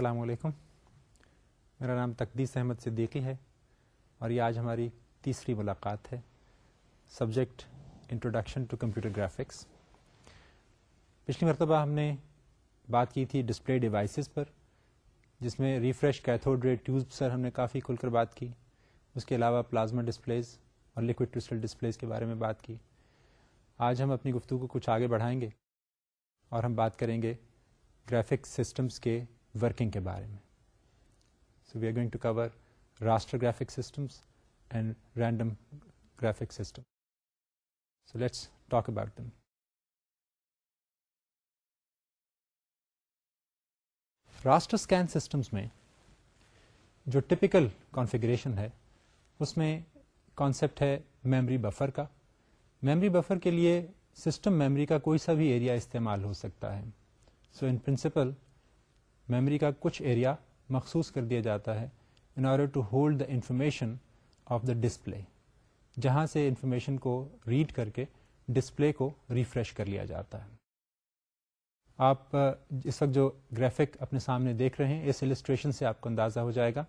السلام علیکم میرا نام تقدیس احمد صدیقی ہے اور یہ آج ہماری تیسری ملاقات ہے subject introduction to computer graphics پچھلی مرتبہ ہم نے بات کی تھی ڈسپلے ڈیوائسیز پر جس میں refresh cathode rate tube sir ہم نے کافی کھل کر بات کی اس کے علاوہ پلازما ڈسپلیز اور لکوڈ ٹوسٹل ڈسپلیز کے بارے میں بات کی آج ہم اپنی گفتگو کو کچھ آگے بڑھائیں گے اور ہم بات کریں گے گرافکس سسٹمز کے ورکنگ کے بارے میں so we are going to cover raster graphic systems and random graphic system so let's talk about them raster scan systems میں جو ٹپیکل کانفیگریشن ہے اس میں کانسیپٹ ہے میمری بفر کا میمری بفر کے لیے سسٹم میمری کا کوئی سا بھی ایریا استعمال ہو سکتا ہے سو ان پرنسپل میموری کا کچھ ایریا مخصوص کر دیا جاتا ہے in order to hold the information of the display جہاں سے انفارمیشن کو ریڈ کر کے ڈسپلے کو ریفریش کر لیا جاتا ہے آپ اس وقت جو گرافک اپنے سامنے دیکھ رہے ہیں اس السٹریشن سے آپ کو اندازہ ہو جائے گا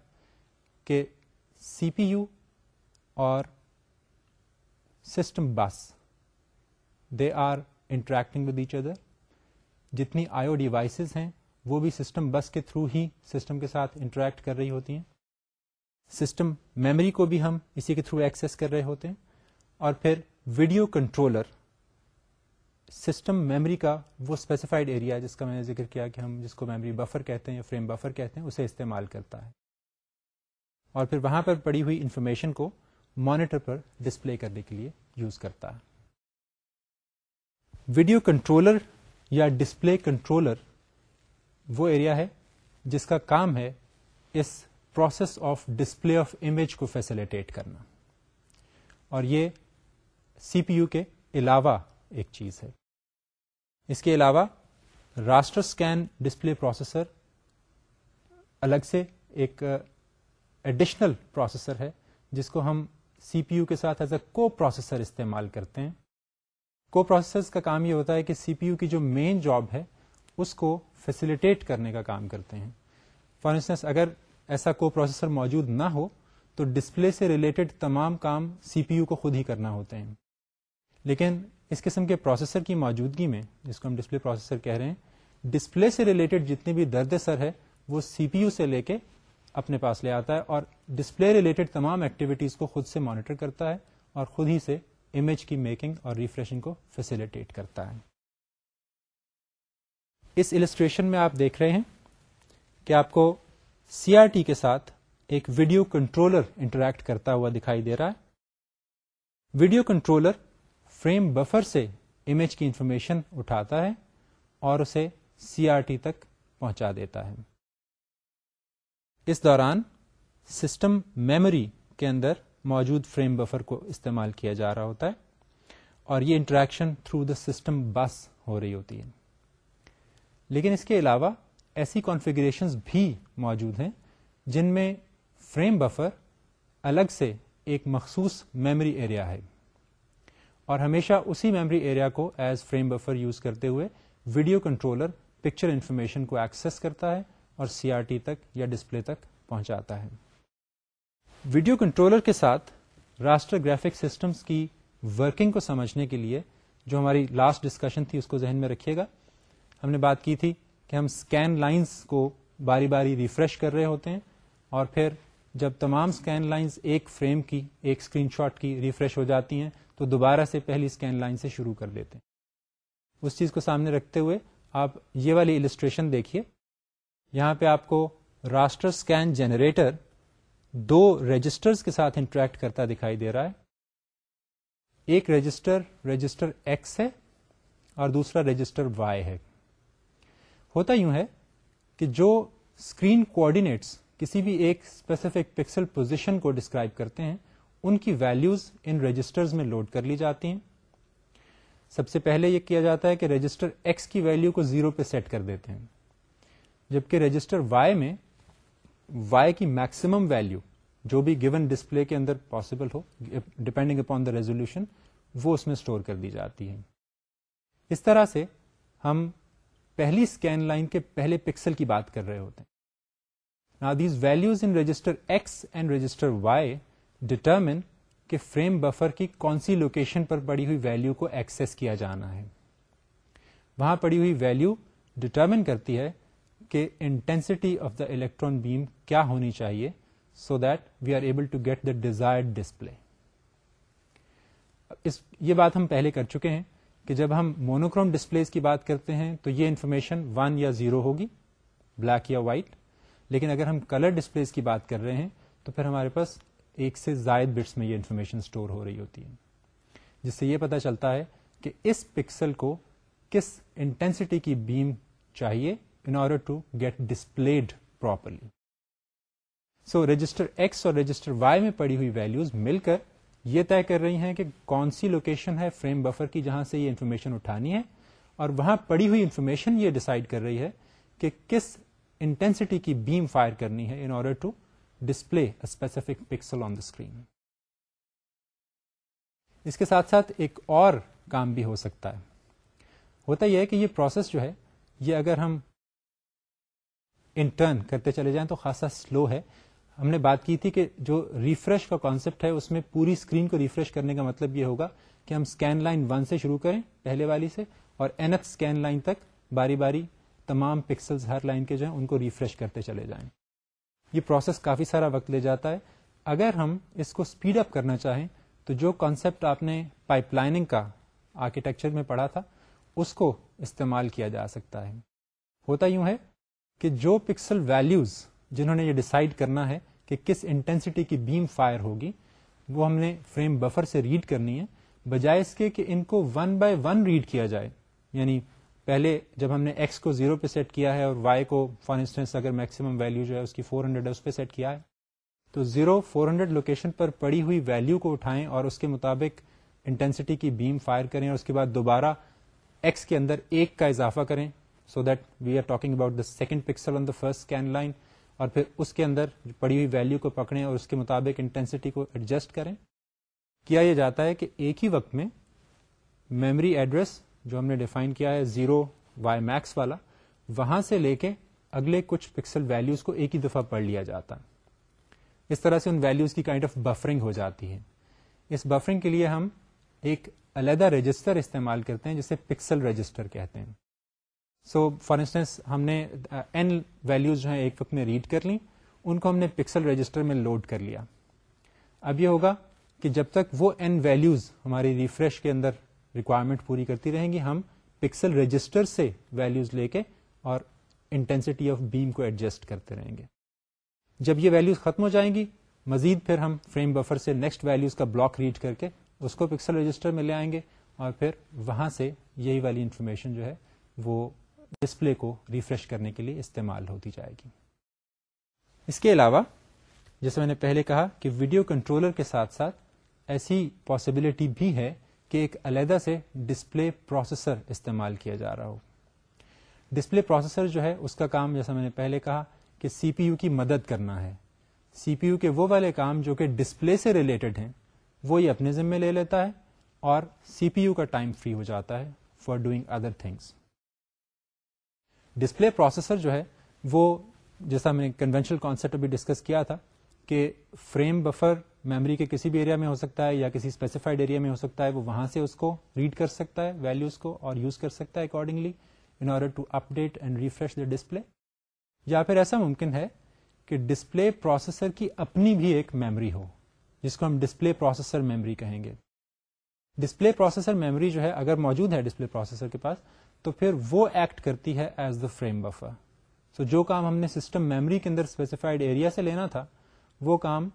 کہ سی پی یو اور system bus they are interacting with each other جتنی آئیو ڈیوائسز ہیں وہ بھی سسٹم بس کے تھرو ہی سسٹم کے ساتھ انٹریکٹ کر رہی ہوتی ہیں سسٹم میموری کو بھی ہم اسی کے تھرو ایکسس کر رہے ہوتے ہیں اور پھر ویڈیو کنٹرولر سسٹم میموری کا وہ اسپیسیفائڈ ایریا جس کا میں نے ذکر کیا کہ ہم جس کو میموری بفر کہتے ہیں یا فریم بفر کہتے ہیں اسے استعمال کرتا ہے اور پھر وہاں پر پڑی ہوئی انفارمیشن کو مانیٹر پر ڈسپلے کرنے کے لیے یوز کرتا ہے ویڈیو کنٹرولر یا ڈسپلے کنٹرولر وہ ایریا ہے جس کا کام ہے اس process of display of image کو فیسلٹیٹ کرنا اور یہ سی پی یو کے علاوہ ایک چیز ہے اس کے علاوہ راسٹر اسکین ڈسپلے پروسیسر الگ سے ایک ایڈیشنل پروسیسر ہے جس کو ہم سی پی یو کے ساتھ ایز اے کو پروسیسر استعمال کرتے ہیں کو پروسیسر کا کام یہ ہوتا ہے کہ سی پی یو کی جو مین جاب ہے اس کو فیسیلیٹیٹ کرنے کا کام کرتے ہیں فار انسٹنس اگر ایسا کو پروسیسر موجود نہ ہو تو ڈسپلے سے ریلیٹڈ تمام کام سی پی یو کو خود ہی کرنا ہوتے ہیں لیکن اس قسم کے پروسیسر کی موجودگی میں جس کو ہم ڈسپلے پروسیسر کہہ رہے ہیں ڈسپلے سے ریلیٹڈ جتنے بھی درد سر ہے وہ سی پی یو سے لے کے اپنے پاس لے آتا ہے اور ڈسپلے ریلیٹڈ تمام ایکٹیویٹیز کو خود سے مانیٹر کرتا ہے اور خود ہی سے امیج کی میکنگ اور ریفریشنگ کو فیسیلیٹیٹ کرتا ہے اس السٹریشن میں آپ دیکھ رہے ہیں کہ آپ کو سی آر ٹی کے ساتھ ایک ویڈیو کنٹرولر انٹریکٹ کرتا ہوا دکھائی دے رہا ہے ویڈیو کنٹرولر فریم بفر سے امیج کی انفارمیشن اٹھاتا ہے اور اسے سی آر ٹی تک پہنچا دیتا ہے اس دوران سسٹم میموری کے اندر موجود فریم بفر کو استعمال کیا جا رہا ہوتا ہے اور یہ interaction through the system bus ہو رہی ہوتی ہے لیکن اس کے علاوہ ایسی کانفیگریشنز بھی موجود ہیں جن میں فریم بفر الگ سے ایک مخصوص میمری ایریا ہے اور ہمیشہ اسی میمری ایریا کو ایز فریم بفر یوز کرتے ہوئے ویڈیو کنٹرولر پکچر انفارمیشن کو ایکسس کرتا ہے اور سی آر ٹی تک یا ڈسپلے تک پہنچاتا ہے ویڈیو کنٹرولر کے ساتھ راسٹر گرافک سسٹمز کی ورکنگ کو سمجھنے کے لیے جو ہماری لاسٹ ڈسکشن تھی اس کو ذہن میں رکھیے گا ہم نے بات کی تھی کہ ہم اسکین لائنس کو باری باری ریفریش کر رہے ہوتے ہیں اور پھر جب تمام اسکین لائنس ایک فریم کی ایک اسکرین شاٹ کی ریفریش ہو جاتی ہیں تو دوبارہ سے پہلی اسکین لائن سے شروع کر دیتے ہیں اس چیز کو سامنے رکھتے ہوئے آپ یہ والی السٹریشن دیکھیے یہاں پہ آپ کو راسٹر اسکین جنریٹر دو رجسٹر کے ساتھ انٹریکٹ کرتا دکھائی دے رہا ہے ایک رجسٹر رجسٹر ایکس ہے اور دوسرا رجسٹر وائی ہے ہوتا یوں ہے کہ جو اسکرین کوڈینیٹس کسی بھی ایک اسپیسیفک پکسل پوزیشن کو ڈسکرائب کرتے ہیں ان کی ویلوز ان رجسٹرز میں لوڈ کر لی جاتی ہیں سب سے پہلے یہ کیا جاتا ہے کہ رجسٹر ایکس کی ویلو کو زیرو پہ سیٹ کر دیتے ہیں جبکہ رجسٹر وائی میں وائی کی میکسیمم ویلو جو بھی گیون ڈسپلے کے اندر پاسبل ہو ڈپینڈنگ اپان دا ریزولوشن وہ اس میں اسٹور کر دی جاتی ہے اس طرح سے ہم پہلی اسکین لائن کے پہلے پکسل کی بات کر رہے ہوتے ہیں ایکس اینڈ رجسٹر وائی کی کون سی لوکیشن پر پڑی ہوئی ویلو کو ایکسس کیا جانا ہے وہاں پڑی ہوئی ویلو ڈٹرمن کرتی ہے کہ intensity of the electron beam کیا ہونی چاہیے so that we are able to get the desire display یہ بات ہم پہلے کر چکے ہیں کہ جب ہم مونوکروم ڈسپلیز کی بات کرتے ہیں تو یہ انفارمیشن ون یا زیرو ہوگی بلیک یا وائٹ لیکن اگر ہم کلر ڈسپلیز کی بات کر رہے ہیں تو پھر ہمارے پاس ایک سے زائد بٹس میں یہ انفارمیشن اسٹور ہو رہی ہوتی ہے جس سے یہ پتا چلتا ہے کہ اس پکسل کو کس انٹینسٹی کی بیم چاہیے in order to get displayed properly so register X اور رجسٹر وائی میں پڑی ہوئی ویلوز مل کر یہ طے کر رہی ہیں کہ کون سی لوکیشن ہے فریم بفر کی جہاں سے یہ انفارمیشن اٹھانی ہے اور وہاں پڑی ہوئی انفارمیشن یہ ڈسائڈ کر رہی ہے کہ کس انٹینسٹی کی بیم فائر کرنی ہے in order to display specific pixel on the screen اس کے ساتھ ساتھ ایک اور کام بھی ہو سکتا ہے ہوتا یہ ہے کہ یہ پروسیس جو ہے یہ اگر ہم انٹرن کرتے چلے جائیں تو خاصا سلو ہے ہم نے بات کی تھی کہ جو ریفریش کا کانسیپٹ ہے اس میں پوری اسکرین کو ریفریش کرنے کا مطلب یہ ہوگا کہ ہم اسکین لائن ون سے شروع کریں پہلے والی سے اور این ایف اسکین لائن تک باری باری تمام پکسلز ہر لائن کے جو ہیں ان کو ریفریش کرتے چلے جائیں یہ پروسیس کافی سارا وقت لے جاتا ہے اگر ہم اس کو اسپیڈ اپ کرنا چاہیں تو جو کانسیپٹ آپ نے پائپ لائننگ کا آرکیٹیکچر میں پڑھا تھا اس کو استعمال کیا جا سکتا ہے ہوتا یوں ہے کہ جو پکسل ویلیوز جنہوں نے یہ ڈیسائیڈ کرنا ہے کہ کس انٹینسٹی کی بیم فائر ہوگی وہ ہم نے فریم بفر سے ریڈ کرنی ہے بجائے اس کے کہ ان کو ون بائی ون ریڈ کیا جائے یعنی پہلے جب ہم نے ایکس کو زیرو پہ سیٹ کیا ہے اور وائی کو فار انسٹنس اگر میکسیمم ویلو جو ہے اس کی فور ہنڈریڈ اس پہ سیٹ کیا ہے تو زیرو فور ہنڈریڈ لوکیشن پر پڑی ہوئی ویلو کو اٹھائیں اور اس کے مطابق انٹینسٹی کی بیم فائر کریں اور اس کے بعد دوبارہ ایکس کے اندر ایک کا اضافہ کریں so that we are talking about the second pixel on the first scan line اور پھر اس کے اندر پڑی ہوئی ویلیو کو پکڑیں اور اس کے مطابق انٹینسٹی کو ایڈجسٹ کریں کیا یہ جاتا ہے کہ ایک ہی وقت میں میموری ایڈریس جو ہم نے ڈیفائن کیا ہے زیرو وائی میکس والا وہاں سے لے کے اگلے کچھ پکسل ویلیوز کو ایک ہی دفعہ پڑھ لیا جاتا ہے اس طرح سے ان ویلیوز کی کائنڈ آف بفرنگ ہو جاتی ہے اس بفرنگ کے لیے ہم ایک علیحدہ رجسٹر استعمال کرتے ہیں جسے پکسل رجسٹر کہتے ہیں سو فار انسٹنس ہم نے این uh, ویلوز جو ہے ایک وقت میں ریڈ کر لی ان کو ہم نے پکسل رجسٹر میں لوڈ کر لیا اب یہ ہوگا کہ جب تک وہ این ویلوز ہماری ریفریش کے اندر ریکوائرمنٹ پوری کرتی رہیں گی ہم پکسل رجسٹر سے ویلوز لے کے اور انٹینسٹی آف بیم کو ایڈجسٹ کرتے رہیں گے جب یہ ویلوز ختم ہو جائیں گی مزید پھر ہم فریم بفر سے نیکسٹ ویلوز کا بلاک ریڈ کر کے اس کو پکسل رجسٹر میں لے آئیں گے اور پھر وہاں سے یہی والی انفارمیشن جو ہے وہ ڈسپلے کو ریفریش کرنے کے لیے استعمال ہوتی جائے گی اس کے علاوہ جیسے میں نے پہلے کہا کہ ویڈیو کنٹرولر کے ساتھ ساتھ ایسی پاسبلٹی بھی ہے کہ ایک علیحدہ سے ڈسپلے پروسیسر استعمال کیا جا رہا ہو ڈسپلے پروسیسر جو ہے اس کا کام جیسا میں نے پہلے کہا کہ سی پی یو کی مدد کرنا ہے سی پی یو کے وہ والے کام جو کہ ڈسپلے سے ریلیٹڈ ہیں وہ یہ اپنے ذمے لے لیتا ہے اور سی پی یو کا ٹائم فری ہو جاتا ہے for doing other things display processor جو ہے وہ جیسا ہم نے کنوینشنل کانسیپٹ ابھی ڈسکس کیا تھا کہ فریم بفر میموری کے کسی بھی ایریا میں ہو سکتا ہے یا کسی اسپیسیفائڈ ایریا میں ہو سکتا ہے وہ وہاں سے اس کو ریڈ کر سکتا ہے ویلوز کو اور یوز کر سکتا ہے accordingly in order to update and refresh the display یا پھر ایسا ممکن ہے کہ ڈسپلے پروسیسر کی اپنی بھی ایک میمری ہو جس کو ہم ڈسپلے پروسیسر میموری کہیں گے ڈسپلے پروسیسر میموری جو ہے اگر موجود ہے ڈسپلے پروسیسر کے پاس تو پھر وہ ایکٹ کرتی ہے as the frame buffer so جو کام ہم نے سسٹم میموری کے اندر اسپیسیفائڈ ایریا سے لینا تھا وہ کام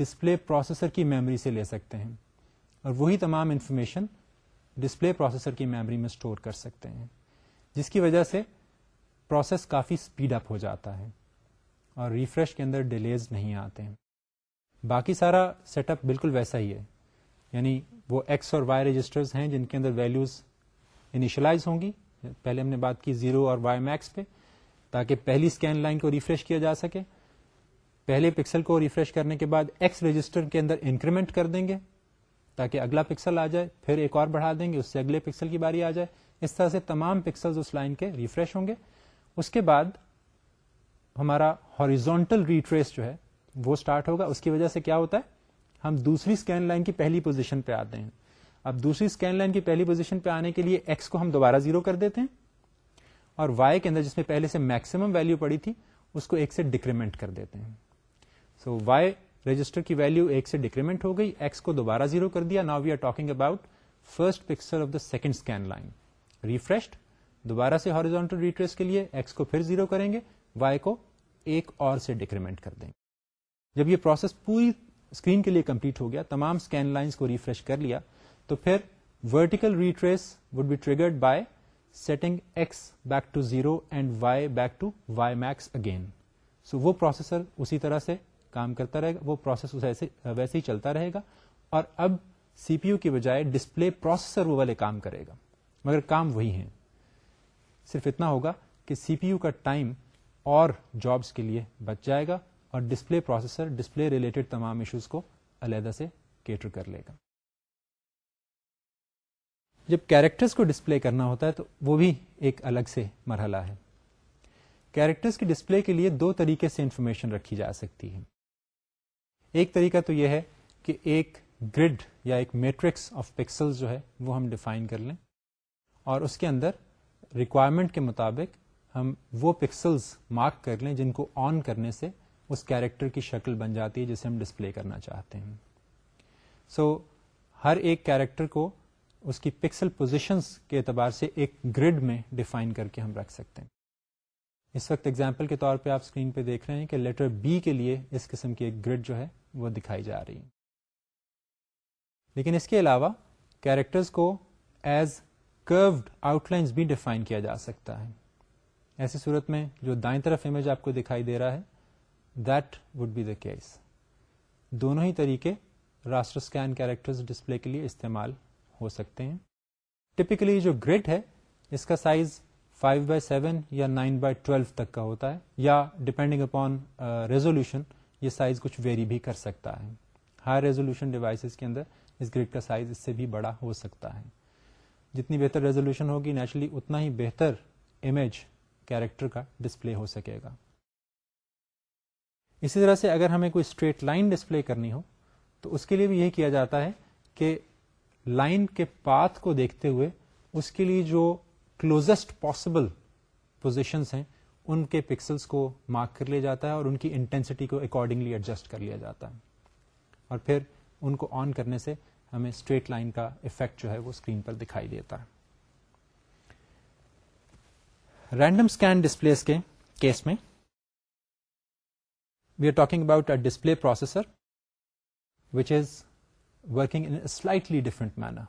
ڈسپلے پروسیسر کی میموری سے لے سکتے ہیں اور وہی تمام انفارمیشن ڈسپلے پروسیسر کی میموری میں اسٹور کر سکتے ہیں جس کی وجہ سے پروسیس کافی اسپیڈ اپ ہو جاتا ہے اور ریفریش کے اندر ڈیلیز نہیں آتے ہیں باقی سارا سیٹ اپ بالکل ویسا ہی ہے یعنی وہ ایکس اور وائی رجسٹرز ہیں جن کے اندر ویلیوز انیشلائز ہوں گی پہلے ہم نے بات کی زیرو اور وائی میکس پہ تاکہ پہلی اسکین لائن کو ریفریش کیا جا سکے پہلے پکسل کو ریفریش کرنے کے بعد ایکس رجسٹر کے اندر انکریمنٹ کر دیں گے تاکہ اگلا پکسل آ جائے پھر ایک اور بڑھا دیں گے اس سے اگلے پکسل کی باری آ جائے اس طرح سے تمام پکسل کے ریفریش ہوں گے اس کے بعد ہمارا ہاریزونٹل ریٹریس جو ہے وہ اسٹارٹ ہوگا اس کی وجہ سے کیا ہوتا ہے ہم دوسری اسکین لائن کی پہلی پوزیشن پہ آتے ہیں اب دوسری اسکین لائن کی پہلی پوزیشن پہ آنے کے لیے ایکس کو ہم دوبارہ زیرو کر دیتے ہیں اور وائی کے اندر جس میں پہلے سے میکسیمم ویلو پڑی تھی اس کو ایک سے ڈیکریمنٹ کر دیتے ہیں سو وائی رجسٹر کی ایک سے ڈیکریمنٹ ہو گئی ایکس کو دوبارہ زیرو کر دیا نا we are talking about first pixel of the second scan line refreshed دوبارہ سے ہارزونٹل ریٹریس کے لیے ایکس کو پھر زیرو کریں گے وائی کو ایک اور سے ڈیکریمنٹ کر دیں گے جب یہ پروسیس پوری اسکرین کے لیے کمپلیٹ ہو گیا تمام اسکین لائنس کو ریفریش کر لیا تو پھر vertical retrace would be triggered by setting X back to zero and Y back to Y max again so وہ پروسیسر اسی طرح سے کام کرتا رہے گا وہ پروسیس ویسے ہی چلتا رہے گا اور اب سی پی یو کی بجائے ڈسپلے پروسیسر وہ والے کام کرے گا مگر کام وہی ہے صرف اتنا ہوگا کہ سی پی یو کا ٹائم اور جابس کے لیے بچ جائے گا اور ڈسپلے پروسیسر ڈسپلے ریلیٹڈ تمام ایشوز کو علیحدہ سے کیٹر کر لے گا جب کیریکٹرس کو ڈسپلے کرنا ہوتا ہے تو وہ بھی ایک الگ سے مرحلہ ہے کیریکٹرس کے ڈسپلے کے لیے دو طریقے سے انفارمیشن رکھی جا سکتی ہے ایک طریقہ تو یہ ہے کہ ایک گریڈ یا ایک میٹرکس آف پکسل جو ہے وہ ہم ڈیفائن کر لیں اور اس کے اندر ریکوائرمنٹ کے مطابق ہم وہ پکسلس مارک کر لیں جن کو آن کرنے سے اس کیریکٹر کی شکل بن جاتی ہے جسے ہم ڈسپلے کرنا چاہتے ہیں سو so, ہر ایک کیریکٹر کو اس کی پکسل پوزیشنز کے اعتبار سے ایک گریڈ میں ڈیفائن کر کے ہم رکھ سکتے ہیں اس وقت ایگزامپل کے طور پہ آپ اسکرین پہ دیکھ رہے ہیں کہ لیٹر بی کے لیے اس قسم کی ایک گریڈ جو ہے وہ دکھائی جا رہی ہے لیکن اس کے علاوہ کیریکٹرز کو ایز کروڈ آؤٹ لائنز بھی ڈیفائن کیا جا سکتا ہے ایسی صورت میں جو دائیں طرف امیج آپ کو دکھائی دے رہا ہے that would be the case دونوں ہی طریقے راسٹر اسکین کیریکٹرز ڈسپلے کے لیے استعمال ہو سکتے ہیں ٹپکلی جو گریڈ ہے اس کا سائز 5 بائی سیون یا 9 بائی ٹویلو تک کا ہوتا ہے یا ڈپینڈنگ ریزولوشن یہ سائز کچھ ویری بھی کر سکتا ہے ہائی ریزولوشن ڈیوائسز کے اندر اس اس گریڈ کا سائز سے بھی بڑا ہو سکتا ہے جتنی بہتر ریزولوشن ہوگی نیچرلی اتنا ہی بہتر امیج کیریکٹر کا ڈسپلے ہو سکے گا اسی طرح سے اگر ہمیں کوئی اسٹریٹ لائن ڈسپلے کرنی ہو تو اس کے لیے بھی یہ کیا جاتا ہے کہ لائن کے پاتھ کو دیکھتے ہوئے اس کے لیے جو کلوزسٹ پاسبل پوزیشنس ہیں ان کے پکسلس کو مارک کر لیا جاتا ہے اور ان کی انٹینسٹی کو اکارڈنگلی ایڈجسٹ کر لیا جاتا ہے اور پھر ان کو آن کرنے سے ہمیں اسٹریٹ لائن کا افیکٹ جو ہے وہ اسکرین پر دکھائی دیتا ہے رینڈم اسکین ڈسپلے کے کیس میں we are talking about a display processor which is working in slightly different manner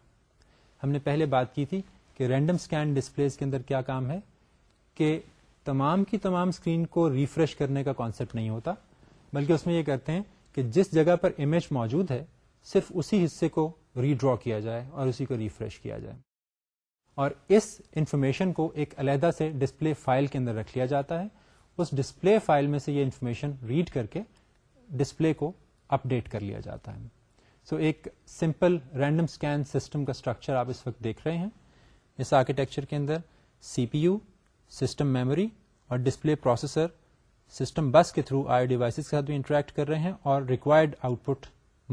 ہم نے پہلے بات کی تھی کہ رینڈم اسکین ڈسپلیز کے اندر کیا کام ہے کہ تمام کی تمام اسکرین کو ریفریش کرنے کا کانسیپٹ نہیں ہوتا بلکہ اس میں یہ کرتے ہیں کہ جس جگہ پر امیج موجود ہے صرف اسی حصے کو ریڈرا کیا جائے اور اسی کو ریفریش کیا جائے اور اس انفارمیشن کو ایک علیحدہ سے ڈسپلے فائل کے اندر رکھ لیا جاتا ہے اس ڈسپلے فائل میں سے یہ انفارمیشن ریڈ کر کے ڈسپلے کو اپڈیٹ کر لیا جاتا ہے سو ایک سمپل رینڈم اسکین سسٹم کا اسٹرکچر آپ اس وقت دیکھ رہے ہیں اس آرکیٹیکچر کے اندر C P U system memory اور ڈسپلے پروسیسر سسٹم بس کے تھرو آئی ڈیوائسز کے ساتھ بھی انٹریکٹ کر رہے ہیں اور ریکوائرڈ آؤٹ پٹ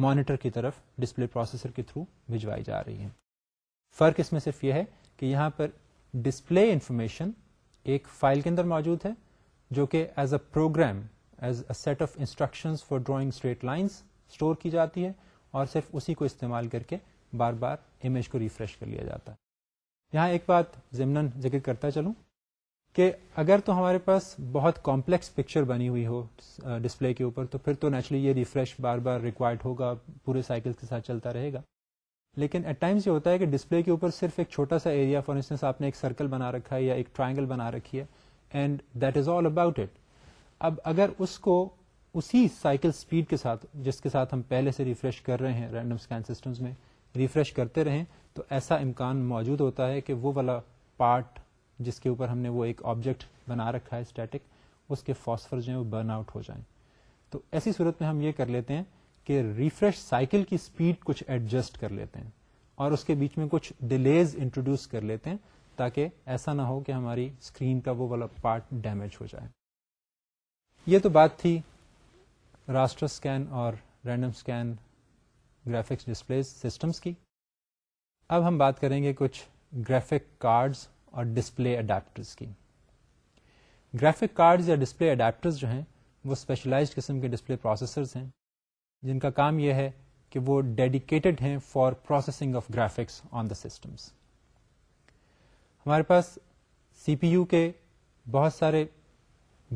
مانیٹر کی طرف ڈسپلے پروسیسر کے تھرو بھجوائی جا رہی ہے فرق اس میں صرف یہ ہے کہ یہاں پر ڈسپلے انفارمیشن ایک فائل کے اندر موجود ہے جو کہ as a program as a set of instruction for drawing straight lines store کی جاتی ہے اور صرف اسی کو استعمال کر کے بار بار امیج کو ریفریش کر لیا جاتا ہے یہاں ایک بات ضمن ذکر کرتا چلوں کہ اگر تو ہمارے پاس بہت کمپلیکس پکچر بنی ہوئی ہو ڈسپلے کے اوپر تو پھر تو نیچرلی یہ ریفریش بار بار ریکوائرڈ ہوگا پورے سائیکل کے ساتھ چلتا رہے گا لیکن ایٹ ٹائمس یہ ہوتا ہے کہ ڈسپلے کے اوپر صرف ایک چھوٹا سا ایریا فار انسٹنس آپ نے ایک سرکل بنا رکھا ہے یا ایک ٹرائنگل بنا رکھی ہے and that is all about it اب اگر اس کو اسی سائیکل سپیڈ کے ساتھ جس کے ساتھ ہم پہلے سے ریفریش کر رہے ہیں رینڈم سکین سسٹمز میں ریفریش کرتے رہیں تو ایسا امکان موجود ہوتا ہے کہ وہ والا پارٹ جس کے اوپر ہم نے وہ ایک آبجیکٹ بنا رکھا ہے اسٹیٹک اس کے فاسفر جو ہیں وہ برن آؤٹ ہو جائیں تو ایسی صورت میں ہم یہ کر لیتے ہیں کہ ریفریش سائیکل کی اسپیڈ کچھ ایڈجسٹ کر لیتے ہیں اور اس کے بیچ میں کچھ ڈیلیز انٹروڈیوس کر لیتے ہیں تاکہ ایسا نہ ہو کہ ہماری اسکرین کا وہ والا پارٹ ڈیمیج ہو جائے یہ تو بات تھی راسٹر اسکین اور random scan graphics display systems کی اب ہم بات کریں گے کچھ گرافک کارڈس اور ڈسپلے اڈیپٹرس کی گرافک کارڈز یا ڈسپلے اڈیپٹرز جو ہیں وہ اسپیشلائزڈ قسم کے ڈسپلے پروسیسرز ہیں جن کا کام یہ ہے کہ وہ ڈیڈیکیٹڈ ہیں for processing of graphics on the systems ہمارے پاس سی پی یو کے بہت سارے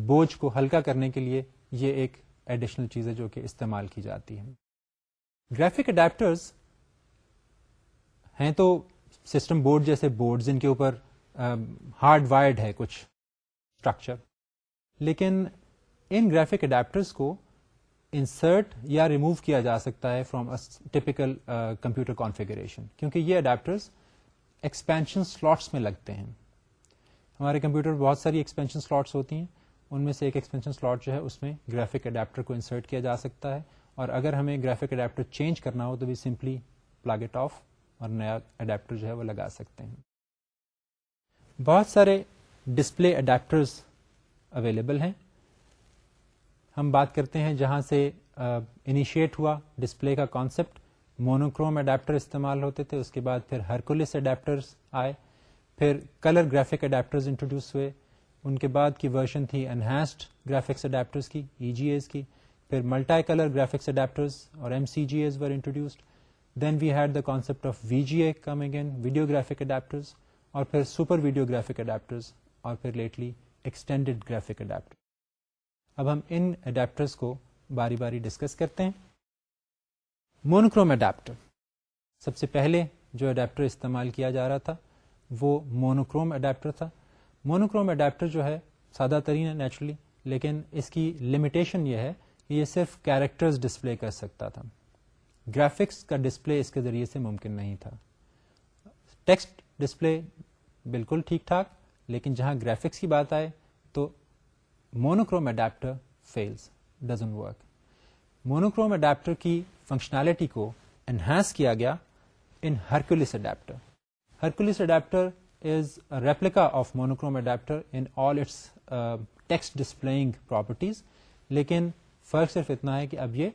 بوجھ کو ہلکا کرنے کے لیے یہ ایک ایڈیشنل چیزیں جو کہ استعمال کی جاتی ہیں گرافک اڈیپٹرز ہیں تو سسٹم بورڈ جیسے بورڈ جن کے اوپر ہارڈ وائرڈ ہے کچھ اسٹرکچر لیکن ان گرافک اڈیپٹرس کو انسرٹ یا ریموو کیا جا سکتا ہے فرام ٹیپیکل کمپیوٹر کانفیگریشن کیونکہ یہ اڈیپٹرز ایکسپینشن سلاٹس میں لگتے ہیں ہمارے کمپیوٹر بہت ساری ایکسپینشن سلاٹس ہوتی ہیں ان میں سے ایک ایکسٹینشن سلاٹ جو ہے اس میں گرافک اڈیپٹر کو انسرٹ کیا جا سکتا ہے اور اگر ہمیں گرافک اڈیپٹر چینج کرنا ہو تو بھی سمپلی اٹ آف اور نیا اڈیپٹر جو ہے وہ لگا سکتے ہیں بہت سارے ڈسپلے اڈیپٹرز اویلیبل ہیں ہم بات کرتے ہیں جہاں سے انیشیٹ ہوا ڈسپلے کا کانسیپٹ مونوکروم اڈیپٹر استعمال ہوتے تھے اس کے بعد پھر ہرکولس اڈیپٹرز آئے پھر کلر گرافک اڈیپٹرز انٹروڈیوس ہوئے ان کے بعد کی ورژن تھی انہینسڈ گرافکس اڈیپٹرس کی ای جی ایز کی پھر ملٹا کلر گرافکس اور M C G A's were introduced then we had the concept of V G A come again video graphic اور پھر سپر ویڈیو گرافک اڈیپٹرز اور پھر lately extended graphic adapter اب ہم ان adapters کو باری باری ڈسکس کرتے ہیں مونوکروم اڈیپٹر سب سے پہلے جو اڈیپٹر استعمال کیا جا رہا تھا وہ مونوکروم اڈیپٹر تھا مونوکروم اڈیپٹر جو ہے سادہ ترین ہے نیچرلی لیکن اس کی لمیٹیشن یہ ہے کہ یہ صرف کیریکٹرز ڈسپلے کر سکتا تھا گرافکس کا ڈسپلے اس کے ذریعے سے ممکن نہیں تھا ٹیکسٹ ڈسپلے بالکل ٹھیک ٹھاک لیکن جہاں گرافکس کی بات آئے تو monochrome adapter fails doesn't work monochrome adapter کی فنکشنالٹی کو انہانس کیا گیا in Hercules adapter Hercules adapter is replica of monochrome adapter in all its text display properties لیکن فرق صرف اتنا ہے کہ اب یہ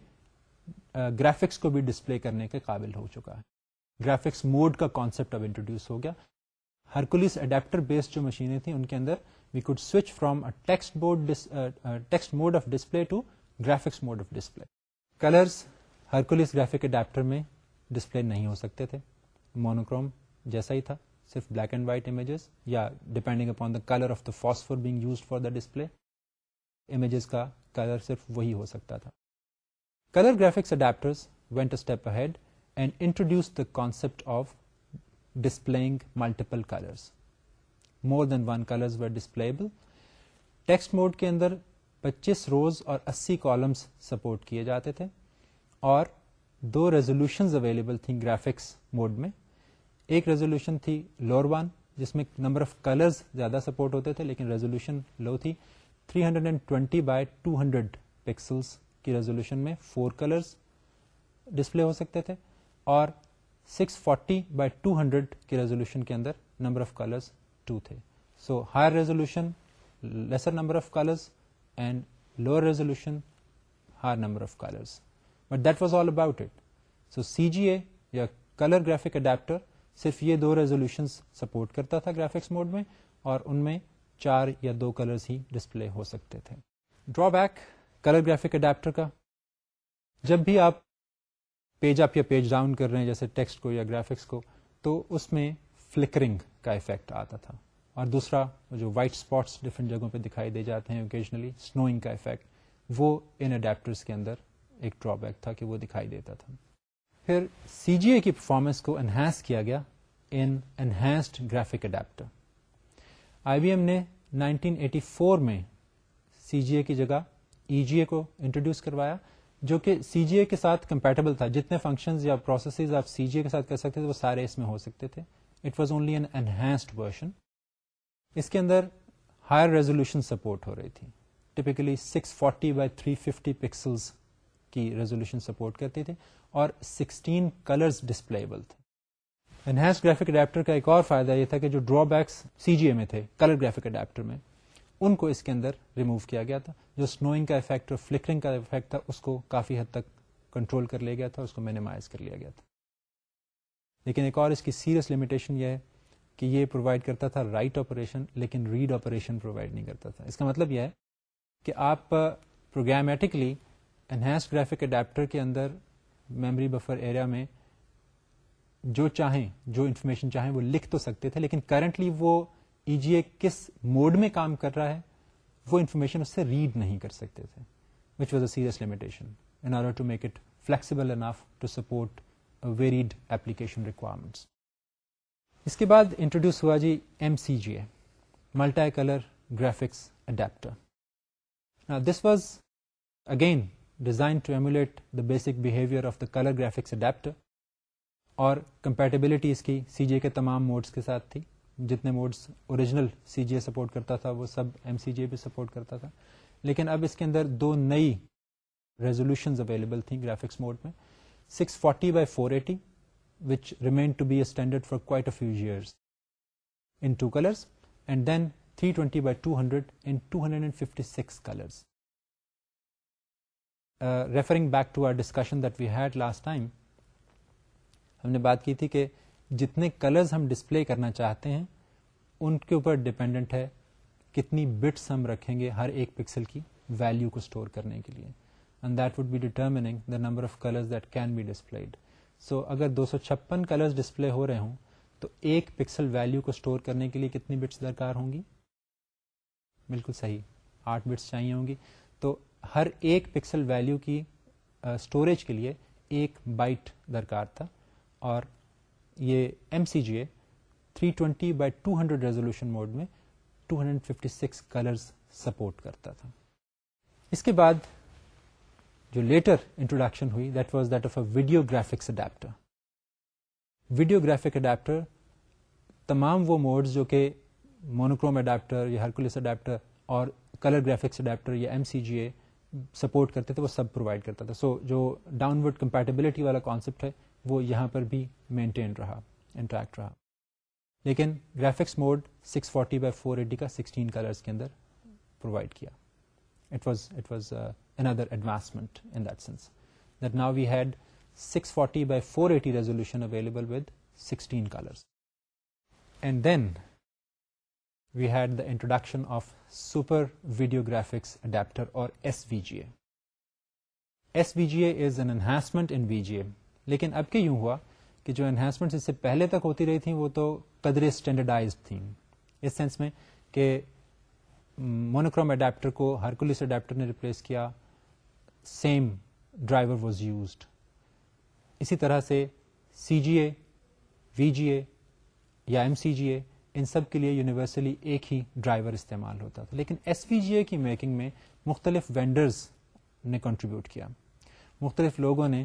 گرافکس کو بھی ڈسپلے کرنے کے قابل ہو چکا ہے گرافکس موڈ کا کانسیپٹ اب انٹروڈیوس ہو گیا ہرکولیس اڈیپٹر بیسڈ جو مشینیں تھیں ان کے اندر we could switch from text board text mode of display to graphics mode of display colours Hercules graphic adapter میں ڈسپلے نہیں ہو سکتے تھے مونوکروم جیسا ہی تھا صرف بلیک اینڈ وائٹ امیجز یا depending upon the colour of the phosphor وہی ہو سکتا تھا colour graphics went step ahead and introduce the concept of displaying multiple colours more than one colour were displayable text mode کے اندر پچیس rows اور اسی کالمس سپورٹ کیے جاتے تھے اور دو ریزولوشنز اویلیبل تھیں گرافکس موڈ میں ایک ریزولوشن تھی لوور ون جس میں نمبر آف کلرز زیادہ سپورٹ ہوتے تھے لیکن ریزولوشن لو تھی 320 hundred and twenty by two hundred pixels کی ریزولوشن میں فور کلرز ڈسپلے ہو سکتے تھے اور 640 forty by two hundred resolution کے اندر نمبر آف کلرز ٹو تھے so higher resolution lesser number of colours and lower resolution higher number of colours but that was all about it so C G A یا colour graphic adapter صرف یہ دو resolution support کرتا تھا graphics mode میں اور ان میں چار یا دو کلرز ہی ڈسپلے ہو سکتے تھے drawback colour graphic adapter کا جب بھی آپ پیج اپ یا پیج ڈاؤن کر رہے ہیں جیسے ٹیکسٹ کو یا گرافکس کو تو اس میں فلکرنگ کا افیکٹ آتا تھا اور دوسرا جو وائٹ اسپاٹس ڈفرنٹ جگہوں پہ دکھائی دے جاتے ہیں اوکیجنلی سنوئنگ کا افیکٹ وہ ان اڈیپٹرس کے اندر ایک ڈرا بیک تھا کہ وہ دکھائی دیتا تھا پھر سی جی اے کی پرفارمنس کو انہینس کیا گیا in enhanced graphic adapter I B M نے نائنٹین ایٹی فور میں سی جی اے کی جگہ ای جی اے کو انٹروڈیوس کروایا جو کہ سی جی اے کے ساتھ کمپیٹیبل تھا جتنے فنکشن یا پروسیسز آپ سی جی اے کے ساتھ کر سکتے تھے وہ سارے اس میں ہو سکتے تھے it was only an enhanced version اس کے اندر ہائر ریزولوشن سپورٹ ہو رہی تھی typically six forty by three fifty pixels کی ریزولوشن سپورٹ کرتے تھے اور سکسٹین کلرز ڈسپلیبل تھے انہینس گرافک اڈیپٹر کا ایک اور فائدہ یہ تھا کہ جو ڈرا بیکس سی جی اے میں تھے کلر گرافک اڈیپٹر میں ان کو اس کے اندر ریموو کیا گیا تھا جو سنوئنگ کا افیکٹ اور فلکرنگ کا افیکٹ تھا اس کو کافی حد تک کنٹرول کر لیا گیا تھا اس کو مینیمائز کر لیا گیا تھا لیکن ایک اور اس کی سیریس لمیٹیشن یہ ہے کہ یہ پرووائڈ کرتا تھا رائٹ آپریشن لیکن ریڈ آپریشن پرووائڈ نہیں کرتا تھا اس کا مطلب یہ ہے کہ آپ پروگرامیٹکلی انہینس گرافک اڈیپٹر کے اندر میموری بفر ایریا میں جو چاہیں جو انفارمیشن چاہیں وہ لکھ تو سکتے تھے لیکن کرنٹلی وہ ای جی اے کس موڈ میں کام کر رہا ہے وہ انفارمیشن اس سے ریڈ نہیں کر سکتے تھے which was a serious limitation in order to make it flexible enough to support varied application application requirements اس کے بعد انٹروڈیوس ہوا G M C G A multi colour graphics adapter this was again design to emulate basic behaviour of the colour graphics اور compatibility اس کی C جی کے تمام modes کے ساتھ تھی جتنے modes original C G support کرتا تھا وہ سب ایم سی جی اے بھی سپورٹ کرتا تھا لیکن اب اس کے اندر دو نئی ریزولوشنز اویلیبل تھیں گرافکس موڈ میں 640 forty by four eighty which remain to be a standard for quite a few years in two colours and then three twenty by two hundred hundred and fifty referring back to our discussion that we had last time ہم نے بات کی تھی کہ جتنے colours ہم display کرنا چاہتے ہیں ان کے اوپر ڈپینڈنٹ ہے کتنی بٹس ہم رکھیں گے ہر ایک پکسل کی ویلو کو اسٹور کرنے کے لیے and that that would be determining the number of colours can be displayed so اگر دو سو چھپن کلرز ڈسپلے ہو رہے ہوں تو ایک پکسل ویلو کو اسٹور کرنے کے لیے کتنی بٹس درکار ہوں گی بالکل صحیح آٹھ بٹس چاہیے ہوں گی ہر ایک پکسل ویلیو کی اسٹوریج کے لیے ایک بائٹ درکار تھا اور یہ M C G A three twenty by two hundred resolution mode میں two hundred fifty six support کرتا تھا اس کے بعد جو لیٹر انٹروڈکشن ہوئی that was that of a video graphics adapter video graphic adapter تمام وہ موڈز جو کہ مونوکروم اڈیپٹر یا ہرکولس اڈیپٹر اور کلر گرافکس اڈیپٹر یا M C G A support کرتے تھے وہ سب پرووائڈ کرتا تھا سو so, جو ڈاؤنورڈ کمپیٹیبلٹی والا کانسیپٹ ہے وہ یہاں پر بھی مینٹین رہا انٹریکٹ رہا لیکن graphics mode 640 forty by four eighty کا سکسٹین کلرز کے اندر پرووائڈ کیا it it was was advancement in that sense that now we had six forty by four eighty resolution available with sixteen colours and then we had the introduction of super Video adapter اور S V G A S V G A is an an V G A لیکن اب کے یوں ہوا کہ جو enhancement اس سے پہلے تک ہوتی رہی تھیں وہ تو قدرے اسٹینڈرڈائزڈ تھیں اس سینس میں کہ مونوکروم اڈیپٹر کو ہرکولس اڈیپٹر نے ریپلیس کیا سیم ڈرائیور واز یوزڈ اسی طرح سے C G A V G A یا ایم سی جی اے ان سب کے لیے یونیورسلی ایک ہی ڈرائیور استعمال ہوتا تھا لیکن ایس وی جی اے کی میکنگ میں مختلف وینڈرز نے کنٹریبیوٹ کیا مختلف لوگوں نے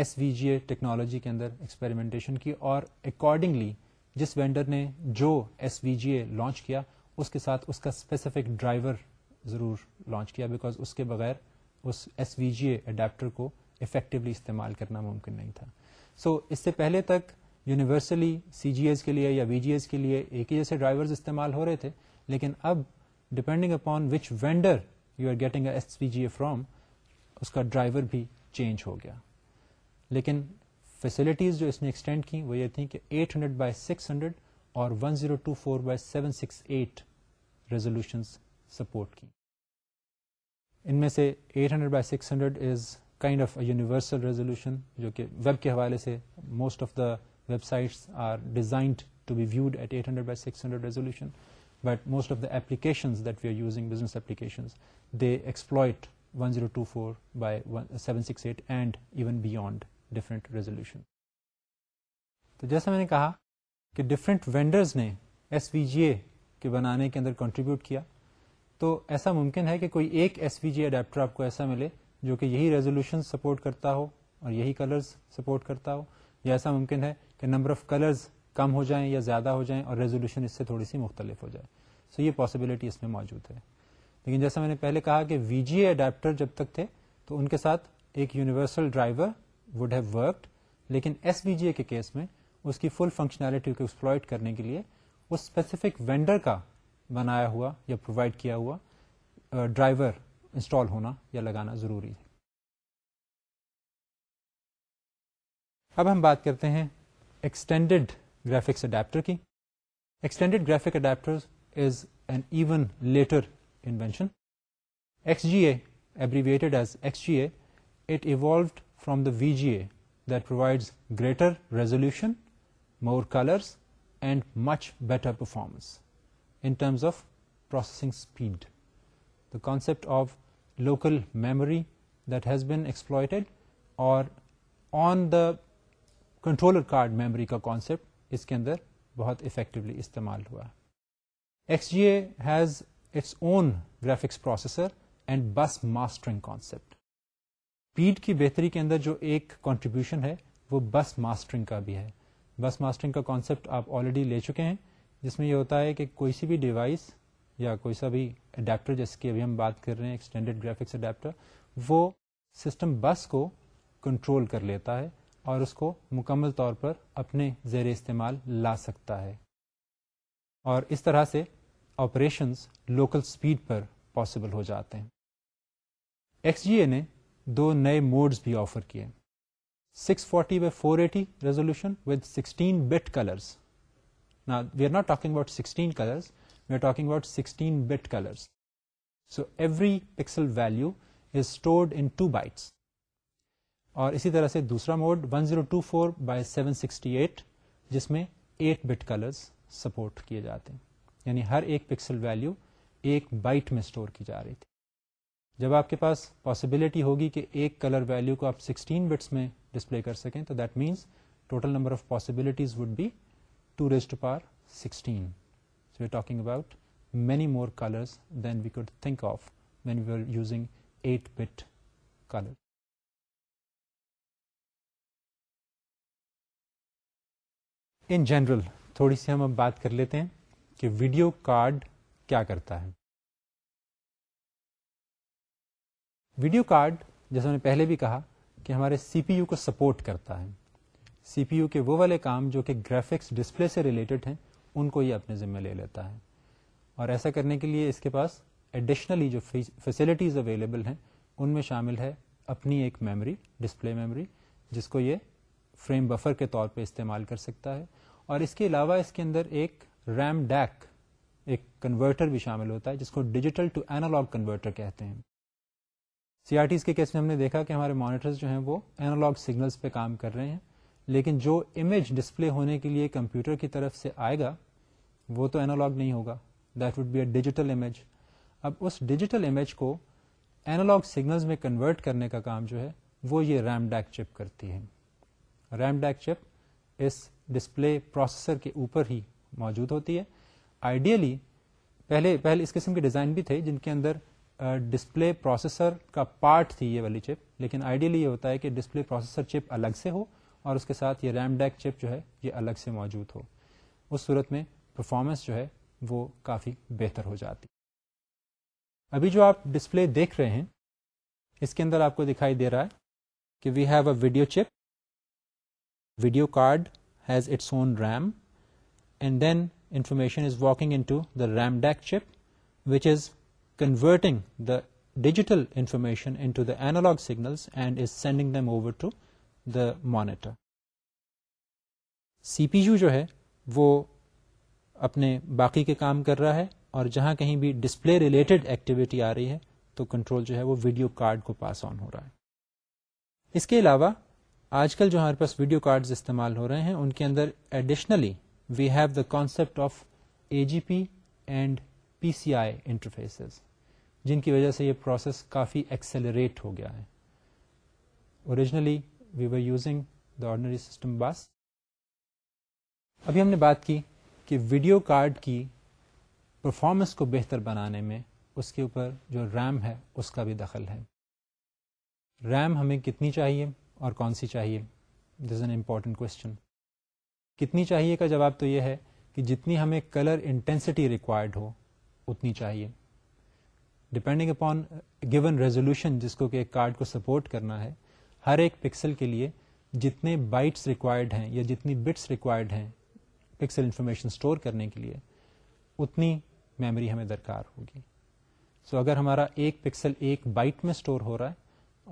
S V G A technology کے اندر ایکسپیریمنٹیشن کی اور اکارڈنگلی جس وینڈر نے جو S V G A launch کیا اس کے ساتھ اس کا اسپیسیفک ڈرائیور ضرور لانچ کیا بیکاز اس کے بغیر اس S V G A adapter کو افیکٹولی استعمال کرنا ممکن نہیں تھا سو so, اس سے پہلے تک یونیورسلی سی جی ایز کے لیے یا وی جی ایس کے لیے ایک ہی جیسے ڈرائیور استعمال ہو رہے تھے لیکن اب depending upon which vendor you are getting from اس کا ڈرائیور بھی چینج ہو گیا لیکن فیسلٹیز جو اس نے ایکسٹینڈ کی وہ یہ تھیں کہ eight hundred by six hundred اور one zero two four by seven six eight resolutions support کی ان میں سے eight hundred by six hundred is kind of a universal resolution جو کہ ویب کے حوالے سے most of the websites are designed to be viewed at eight hundred six hundred resolution but most of the business applications they ایسپلڈ one zero two four by seven six eight and even beyond different resolution تو جیسا میں نے کہا کہ different vendors نے S V G A کے بنانے کے اندر کنٹریبیوٹ کیا تو ایسا ممکن ہے کہ کوئی ایک ایس وی جی اے آپ کو ایسا ملے جو کہ یہی ریزولوشن سپورٹ کرتا ہو اور یہی کلرز سپورٹ کرتا ہو یا ایسا ممکن ہے کہ نمبر آف کلرز کم ہو جائیں یا زیادہ ہو جائیں اور ریزولوشن اس سے تھوڑی سی مختلف ہو جائے سو so یہ پاسبلٹی اس میں موجود ہے لیکن جیسا میں نے پہلے کہا کہ وی جی اے اڈیپٹر جب تک تھے تو ان کے ساتھ ایک universal driver would have worked لیکن ایس وی جی اے کے کیس میں اس کی فل فنکشنالٹی کو ایکسپلوئٹ کرنے کے لیے اس اسپیسیفک وینڈر کا بنایا ہوا یا پرووائڈ کیا ہوا ڈرائیور انسٹال ہونا یا لگانا ضروری ہے اب ہم بات کرتے ہیں extended graphics adapter ki. Extended graphic adapters is an even later invention. XGA, abbreviated as XGA, it evolved from the VGA that provides greater resolution, more colors, and much better performance in terms of processing speed. The concept of local memory that has been exploited, or on the controller card memory کا concept اس کے اندر بہت effectively استعمال ہوا X G A has its own graphics processor and bus mastering concept paid کی بہتری کے اندر جو ایک کانٹریبیوشن ہے وہ بس ماسٹرنگ کا بھی ہے بس ماسٹرنگ کا کانسیپٹ آپ آلریڈی لے چکے ہیں جس میں یہ ہوتا ہے کہ کوئی سی بھی ڈیوائس یا کوئی سا بھی اڈیپٹر جس کی ابھی ہم بات کر رہے ہیں ایکسٹینڈیڈ گرافکس اڈیپٹر وہ سسٹم بس کو کنٹرول کر لیتا ہے اور اس کو مکمل طور پر اپنے زیر استعمال لا سکتا ہے اور اس طرح سے آپریشنس لوکل سپیڈ پر پاسبل ہو جاتے ہیں ایکس جی اے نے دو نئے موڈز بھی آفر کیے 640 forty by four eighty resolution with sixteen bit colours نا we are not talking about sixteen colours we are talking about sixteen bit colours so every pixel value is stored in two bytes اور اسی طرح سے دوسرا mode 1024 zero two four by seven جس میں 8 bit colours support کیے جاتے ہیں یعنی ہر ایک پکسل ویلیو ایک بائٹ میں اسٹور کی جا رہی تھی جب آپ کے پاس پاسبلٹی ہوگی کہ ایک کلر ویلیو کو آپ 16 بٹس میں ڈسپلے کر سکیں تو that means total number of possibilities would be two raise to power sixteen so talking about many more colours then we could think of when we are using eight bit colour in general تھوڑی سی ہم اب بات کر لیتے ہیں کہ video card کیا کرتا ہے ویڈیو کارڈ جیسے ہم نے پہلے بھی کہا کہ ہمارے سی پی یو کو سپورٹ کرتا ہے سی پی یو کے وہ والے کام جو کہ گرافکس ڈسپلے سے ریلیٹڈ ہیں ان کو یہ اپنے ذمہ لے لیتا ہے اور ایسا کرنے کے لیے اس کے پاس ایڈیشنلی جو فیسلٹیز اویلیبل ہیں ان میں شامل ہے اپنی ایک میموری ڈسپلے میموری جس کو یہ فریم بفر کے طور پہ استعمال کر سکتا ہے اور اس کے علاوہ اس کے اندر ایک ریم ڈیک ایک کنورٹر بھی شامل ہوتا ہے جس کو ڈیجیٹل ٹو اینالاگ کنورٹر کہتے ہیں سی آر ٹیز کے کیس میں ہم نے دیکھا کہ ہمارے مانیٹرز جو ہیں وہ اینالاگ سگنلس پہ کام کر رہے ہیں لیکن جو امیج ڈسپلے ہونے کے لیے کمپیوٹر کی طرف سے آئے گا وہ تو اینالاگ نہیں ہوگا that would be a digital image اب اس ڈیجیٹل امیج کو اینالاگ سگنلز میں کنورٹ کرنے کا کام جو ہے وہ یہ ریم ڈیک چپ کرتی ہے ریم ڈیک چپ اس ڈسپلے پروسیسر کے اوپر ہی موجود ہوتی ہے آئیڈیلی پہلے پہلے اس قسم کے ڈیزائن بھی تھے جن کے اندر ڈسپلے پروسیسر کا پارٹ تھی یہ والی چپ لیکن آئیڈیلی یہ ہوتا ہے کہ ڈسپلے پروسیسر چپ الگ سے ہو اور اس کے ساتھ یہ ریم ڈیک چپ جو ہے یہ الگ سے موجود ہو اس صورت میں پرفارمنس جو ہے وہ کافی بہتر ہو جاتی ابھی جو آپ ڈسپلے دیکھ رہے ہیں اس کے اندر آپ کو دکھائی دے رہا ہے کہ we have a video chip video card has its own RAM and then information is walking into the RAM DAC chip which is converting the digital information into the analog signal and is sending them over to the monitor C P U جو ہے وہ اپنے باقی کے کام کر رہا ہے اور جہاں کہیں بھی ڈسپلے ریلیٹڈ ایکٹیویٹی آ رہی ہے تو کنٹرول جو ہے وہ ویڈیو کارڈ کو پاس آن ہو رہا ہے اس کے علاوہ آج کل جو ہمارے پاس ویڈیو کارڈز استعمال ہو رہے ہیں ان کے اندر additionally we have the concept of A G P and P C I interface جن کی وجہ سے یہ پروسیس کافی ایکسلریٹ ہو گیا ہے originally we we using the ordinary system bus ابھی ہم نے بات کی کہ ویڈیو کارڈ کی پرفارمنس کو بہتر بنانے میں اس کے اوپر جو ریم ہے اس کا بھی دخل ہے ریم ہمیں کتنی چاہیے اور کون سی چاہیے دس این امپورٹنٹ کوشچن کتنی چاہیے کا جواب تو یہ ہے کہ جتنی ہمیں کلر انٹینسٹی ریکوائرڈ ہو اتنی چاہیے ڈپینڈنگ اپان گیون ریزولوشن جس کو کہ ایک کارڈ کو سپورٹ کرنا ہے ہر ایک پکسل کے لیے جتنے بائٹس ریکوائرڈ ہیں یا جتنی بٹس ریکوائرڈ ہیں پکسل انفارمیشن اسٹور کرنے کے لیے اتنی میموری ہمیں درکار ہوگی سو so, اگر ہمارا ایک پکسل ایک بائٹ میں اسٹور ہو رہا ہے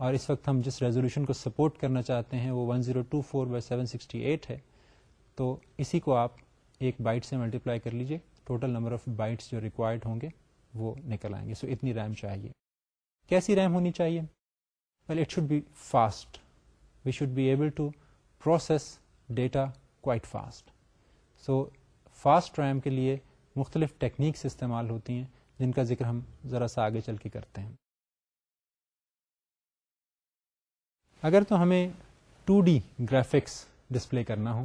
اور اس وقت ہم جس ریزولوشن کو سپورٹ کرنا چاہتے ہیں وہ 1024 zero two four by seven ہے تو اسی کو آپ ایک بائٹ سے ملٹیپلائی کر لیجئے ٹوٹل نمبر آف بائٹس جو ریکوائرڈ ہوں گے وہ نکل آئیں گے سو so, اتنی ریم چاہیے کیسی ریم ہونی چاہیے well it should be fast we should be able to process data quite fast so fast RAM کے لیے مختلف ٹیکنیکس استعمال ہوتی ہیں جن کا ذکر ہم ذرا سا آگے چل کے کرتے ہیں اگر تو ہمیں ٹو ڈی گرافکس ڈسپلے کرنا ہو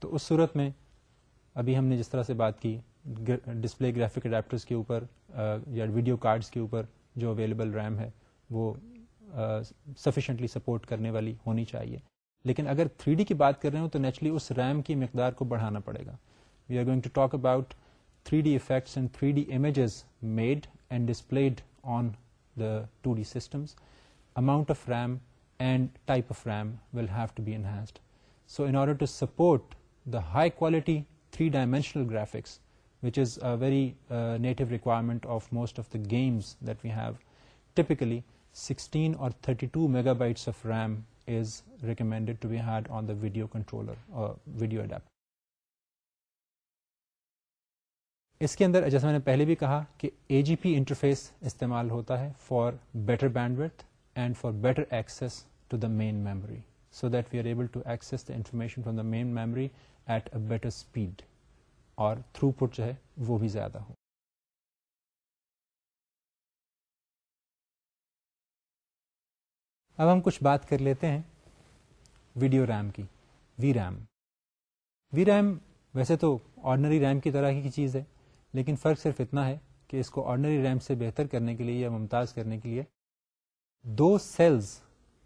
تو اس صورت میں ابھی ہم نے جس طرح سے بات کی ڈسپلے گرافک اڈیپٹرس کے اوپر یا ویڈیو کارڈس کے اوپر جو اویلیبل ریم ہے وہ سفیشینٹلی سپورٹ کرنے والی ہونی چاہیے لیکن اگر تھری ڈی کی بات کر رہے ہوں تو نیچرلی اس ریم کی مقدار کو بڑھانا پڑے گا we are going to talk about three D effects and three D images made and displayed on the two D systems amount of RAM and type of RAM will have to be enhanced so in order to support the high quality three dimensional graphics which is a very native requirement of most of the games that we've typically sixteen اور thirty two megabytes video controller video اس کے اندر جیسا میں نے پہلے بھی کہا کہ اے جی پی انٹرفیس استعمال ہوتا ہے for better bandwidth and for better access to the main memory so that we are able to access the information from the main memory at a better speed اور تھرو پٹ جو ہے وہ بھی زیادہ ہو اب ہم کچھ بات کر لیتے ہیں ویڈیو ریم کی وی ریم وی ریم ویسے تو آرڈنری ریم کی طرح ہی کی چیز ہے لیکن فرق صرف اتنا ہے کہ اس کو آرڈنری ریم سے بہتر کرنے کے لیے یا ممتاز کرنے کے لیے دو سیلز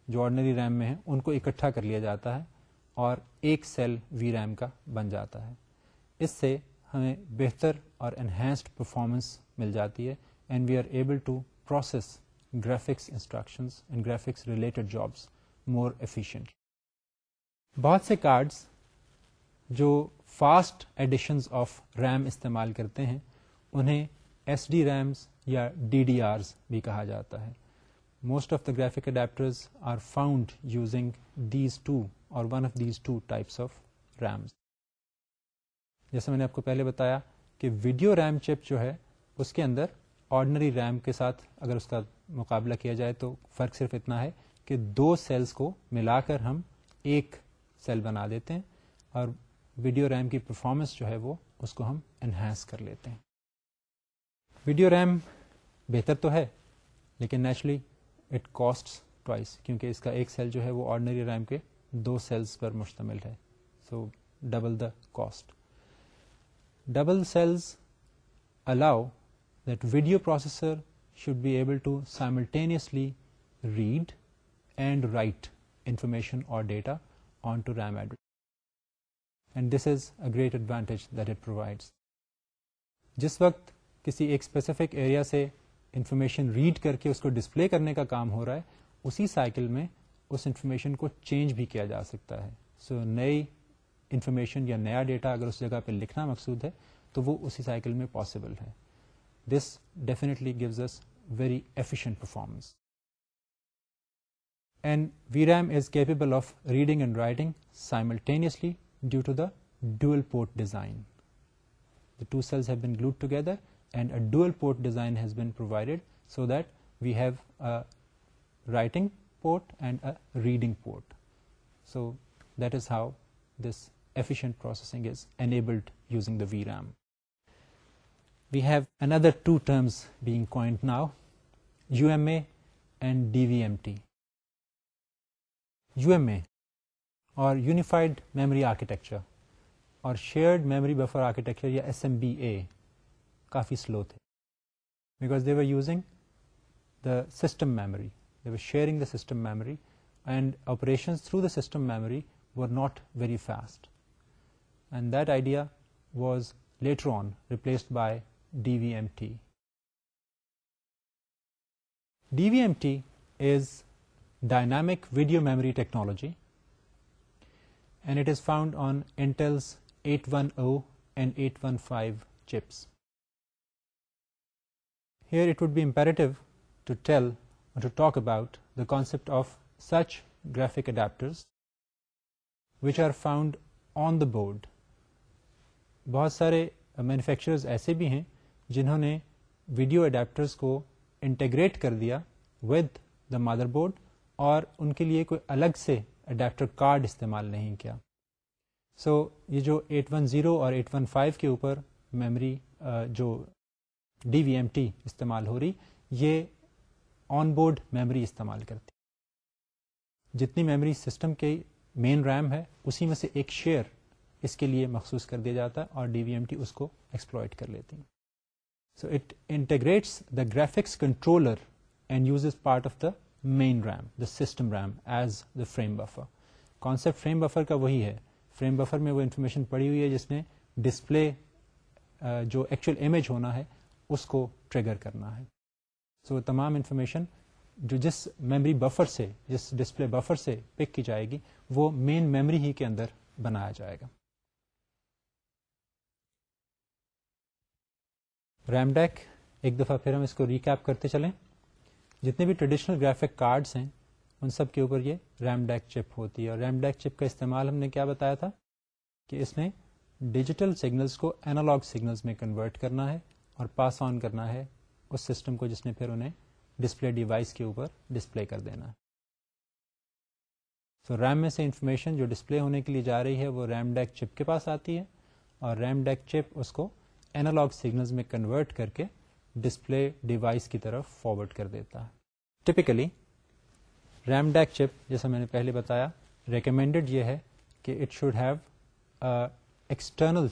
جو آرڈنری ریم میں ہیں ان کو اکٹھا کر لیا جاتا ہے اور ایک سیل وی ریم کا بن جاتا ہے اس سے ہمیں بہتر اور انہینسڈ پرفارمنس مل جاتی ہے and we are able to process graphics instructions and graphics related jobs more efficient بہت سے کارڈز جو فاسٹ ایڈیشنز آف ریم استعمال کرتے ہیں انہیں ایس ڈی ریمز یا ڈی ڈی آرز بھی کہا جاتا ہے most of the graphic adapters are found using these two اور one of these two types of RAMs جیسے میں نے آپ کو پہلے بتایا کہ ویڈیو ریم چپ جو ہے اس کے اندر آرڈنری ریم کے ساتھ اگر اس کا مقابلہ کیا جائے تو فرق صرف اتنا ہے کہ دو سیلس کو ملا کر ہم ایک سیل بنا دیتے ہیں اور ویڈیو ریم کی پرفارمنس جو ہے وہ اس کو ہم انہینس کر لیتے ہیں ویڈیو ریم بہتر تو ہے لیکن نیچرلی اٹ کاسٹ ٹوائس کیونکہ اس کا ایک سیل جو ہے وہ آرڈنری ریم کے دو سیلز پر مشتمل ہے so double the cost double cells allow that video processor should be able to simultaneously read and write information اور data onto RAM add and this is a great advantage that it provides جس وقت کسی ایک specific area سے information read کر کے اس کو ڈسپلے کرنے کا کام ہو رہا ہے اسی سائیکل میں اس انفارمیشن کو چینج بھی کیا جا سکتا ہے سو so, نئی انفارمیشن یا نیا ڈیٹا اگر اس جگہ پہ لکھنا مقصود ہے تو وہ اسی سائیکل میں پاسبل ہے this definitely gives us very efficient performance and we RAM is capable of reading and writing simultaneously due to the dual port design the two cells have been glued together and a dual port design has been provided so that we have a writing port and a reading port. So that is how this efficient processing is enabled using the VRAM. We have another two terms being coined now, UMA and DVMT. UMA, or Unified Memory Architecture, or Shared Memory Buffer Architecture, ya SMBA کافی slow تھے because they were using the system memory they were sharing the system memory and operations through the system memory were not very fast and that idea was later on replaced by D V M T D V M T is dynamic video memory technology and it is found on Intel's eight one O and eight one five chips it would be tell to tell to talk about the of of such graphic which are found on the board بہت سارے manufacturers ایسے بھی ہیں جنہوں نے video adapters کو integrate کر دیا ود دا مادر بورڈ اور ان کے لیے کوئی الگ سے اڈیپٹر کارڈ استعمال نہیں کیا سو so, یہ جو 810 اور 815 کے اوپر میموری uh, جو ڈی وی ایم ٹی استعمال ہو رہی یہ آن بورڈ میموری استعمال کرتی جتنی میموری سسٹم کے مین ریم ہے اسی میں سے ایک شیئر اس کے لیے مخصوص کر دیا جاتا ہے اور ڈی وی ایم ٹی اس کو ایکسپلوئٹ کر لیتی so it integrates the graphics controller and uses part of the main RAM the system RAM as the frame buffer concept frame buffer کا وہی ہے فریم بفر میں وہ انفارمیشن پڑی ہوئی ہے جس نے ڈسپلے جو ایکچوئل امیج ہونا ہے اس کو ٹریگر کرنا ہے سو so, تمام انفارمیشن جو جس میمری بفر سے جس ڈسپلے بفر سے پک کی جائے گی وہ مین میمری ہی کے اندر بنایا جائے گا ریم ڈیک ایک دفعہ پھر ہم اس کو ریکیپ کرتے چلیں جتنے بھی ٹریڈیشنل گرافک کارڈز ہیں ان سب کے اوپر یہ ریم ڈیک چپ ہوتی ہے اور ریم ڈیک چپ کا استعمال ہم نے کیا بتایا تھا کہ اس میں ڈیجیٹل سگنلز کو اینالاگ سگنلز میں کنورٹ کرنا ہے اور پاس آن کرنا ہے اس سسٹم کو جس نے پھر انہیں ڈسپلے ڈیوائس کے اوپر ڈسپلے کر دینا سو ریم میں سے انفارمیشن جو ڈسپلے ہونے کے لیے جا رہی ہے وہ ریم ڈیک چپ کے پاس آتی ہے اور ریم ڈیک چپ اس کو اینالاگ سگنلز میں کنورٹ کر کے ڈسپلے ڈیوائس کی طرف فارورڈ کر دیتا ہے ٹپیکلی ریم ڈیک چپ جیسا میں نے پہلے بتایا ریکمینڈیڈ یہ ہے کہ it should have external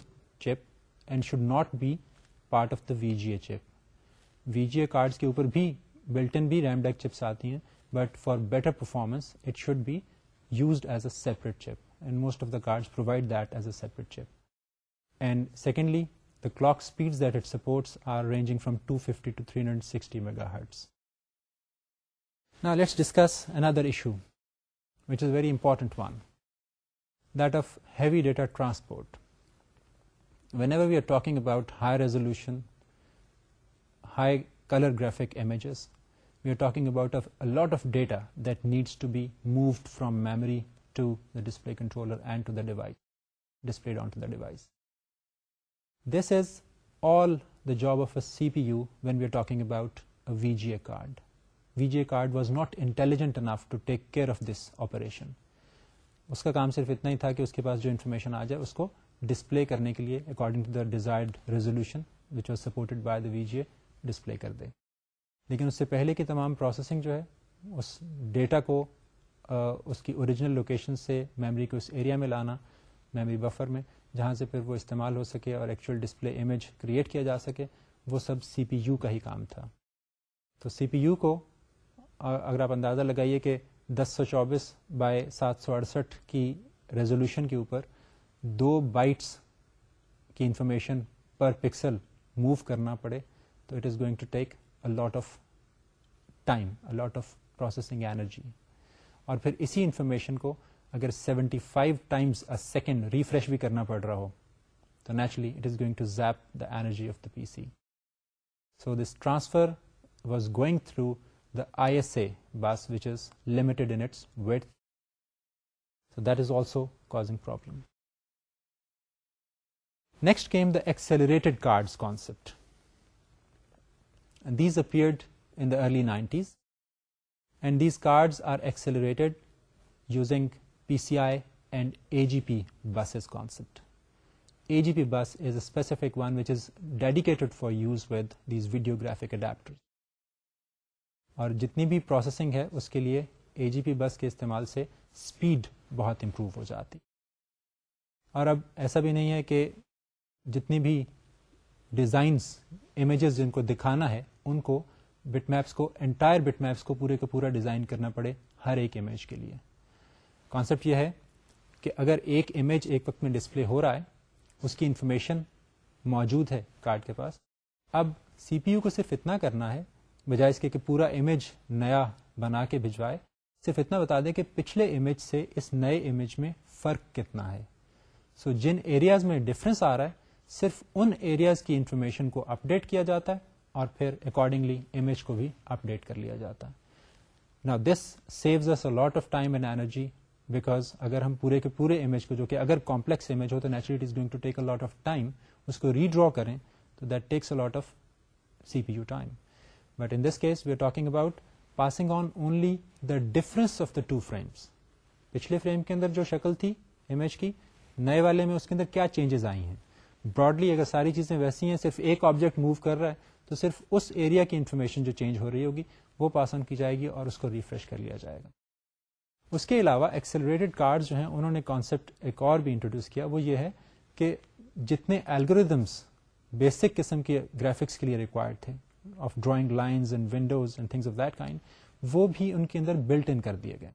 chip and should not be part of the V G A chip V G a card کے اوپر بھی بلٹن بھی ریم ڈیک چپس آتی ہیں but for better performance it should be used as a separate chip and most of the card provide that as a separate chip and secondly the clock speed that it supports are ranging from two fifty to three hundred sixty megahertz نا let's discuss another issue which is very important one that of heavy data transport whenever talking about high resolution high colour graphics this is all the job of a C P U when we are talking about V G card V G A card was not intelligent enough to take care of this operation اس کا کام صرف اتنا ہی تھا کہ اس کے پاس جو information آ جائے اس کو ڈسپلے کرنے کے لیے according to the desired resolution which was supported by the V A display کر دے لیکن اس سے پہلے کی تمام پروسیسنگ جو ہے اس ڈیٹا کو اس کی اوریجنل لوکیشن سے میموری کو اس ایریا میں لانا میموری بفر میں جہاں سے پھر وہ استعمال ہو سکے اور ایکچوئل ڈسپلے امیج کریٹ کیا جا سکے وہ سب سی پی یو کا ہی کام تھا تو سی پی یو کو اگر آپ اندازہ لگائیے کہ دس سو چوبیس بائی سات سو اڑسٹھ کی ریزولوشن کے اوپر دو بائٹس کی انفارمیشن پر پکسل موو کرنا پڑے تو it is going to take a lot of time a lot of processing energy اور پھر اسی انفارمیشن کو اگر seventy five times a second refresh بھی کرنا پڑ رہا ہو تو naturally it is going to zap the energy of the P C so this transfer was going through the I S A bus which is limited in its width so that is also causing problem next came the accelerated card concept upped in early nineties and are accelerated using P C I and A G Ps concept A G P bus is a specific one which is dedicated for use with these video graphic adapter اور جتنی بھی processing ہے اس کے لیے اے G P bus کے استعمال سے اسپیڈ بہت امپروو ہو جاتی اور اب ایسا بھی نہیں ہے کہ جتنی بھی ڈیزائنس امیجز جن کو دکھانا ہے ان کو بٹ میپس کو انٹائر بٹ میپس کو پورے کا پورا ڈیزائن کرنا پڑے ہر ایک امیج کے لیے کانسیپٹ یہ ہے کہ اگر ایک امیج ایک وقت میں ڈسپلے ہو رہا ہے اس کی انفارمیشن موجود ہے کارڈ کے پاس اب سی پی یو کو صرف اتنا کرنا ہے بجائے اس کے کہ پورا امیج نیا بنا کے بھجوائے صرف اتنا بتا دیں کہ پچھلے امیج سے اس نئے امیج میں فرق کتنا ہے سو so, جن ایریاز میں ڈفرنس آ رہا ہے صرف ان ایریاز کی انفارمیشن کو اپڈیٹ کیا جاتا ہے اور پھر اکارڈنگلی امیج کو بھی اپ ڈیٹ کر لیا جاتا ہے نا this saves us lot of time and energy because اگر ہم پورے کے پورے امیج کو جو کہ اگر کمپلیکس امیج ہو تو naturally it is going to take a lot of time اس کو ریڈرا کریں تو that takes a lot of C P U time but in this case we are talking about passing on only the difference of the two frames پچھلے frame کے اندر جو شکل تھی image کی نئے والے میں اس کے اندر کیا چینجز آئی ہیں براڈلی اگر ساری چیزیں ویسی ہیں صرف ایک آبجیکٹ موو کر رہا ہے تو صرف اس ایریا کی انفارمیشن جو چینج ہو رہی ہوگی وہ پاس آن کی جائے گی اور اس کو ریفریش کر لیا جائے گا اس کے علاوہ ایکسلریٹڈ کارڈ جو ہیں انہوں نے کانسیپٹ ایک اور بھی انٹروڈیوس کیا وہ یہ ہے کہ جتنے الگوریدمس بیسک قسم کے گرافکس کے لیے ریکوائرڈ تھے of drawing lines and windows and things of that kind وہ بھی ان کے اندر بلٹ ان کر دیے گئے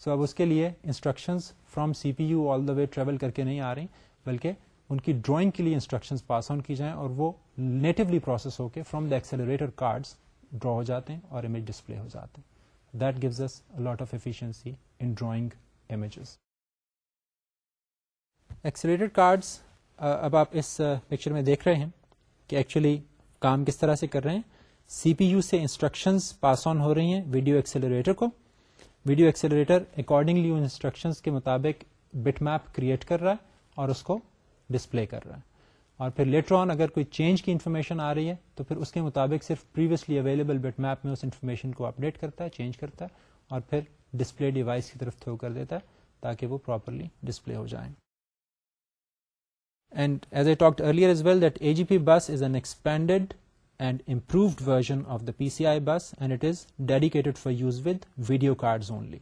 سو so اب اس کے لیے instructions from CPU all the way travel way travel کر کے نہیں آ رہی بلکہ ان کی ڈرائنگ کے لیے انسٹرکشن پاس آن کی جائیں اور وہ نیٹولی پروسیس ہو کے from the accelerator cards draw ہو جاتے ہیں اور امیج ڈسپلے ہو جاتے ہیں that gives us lot of efficiency in drawing images accelerator اب آپ اس پکچر میں دیکھ رہے ہیں کہ ایکچولی کام کس طرح سے کر رہے ہیں سی پی یو سے انسٹرکشنز پاس آن ہو رہی ہیں ویڈیو ایکسلریٹر کو ویڈیو ایکسلریٹر اکارڈنگلی انسٹرکشن کے مطابق بٹ میپ کریٹ کر رہا ہے اور اس کو ڈسپلے کر رہا ہے اور پھر لیٹر آن اگر کوئی چینج کی انفارمیشن آ رہی ہے تو پھر اس کے مطابق صرف پریویسلی اویلیبل بٹ میپ میں اس انفارمیشن کو اپڈیٹ کرتا ہے چینج کرتا ہے اور پھر ڈسپلے ڈیوائس کی طرف تھرو کر دیتا ہے تاکہ وہ پراپرلی ڈسپلے ہو جائیں and as a talk earlier as well that A G P bus is an expanded and improved version of the P C I bus and it is dedicated for use with video cards only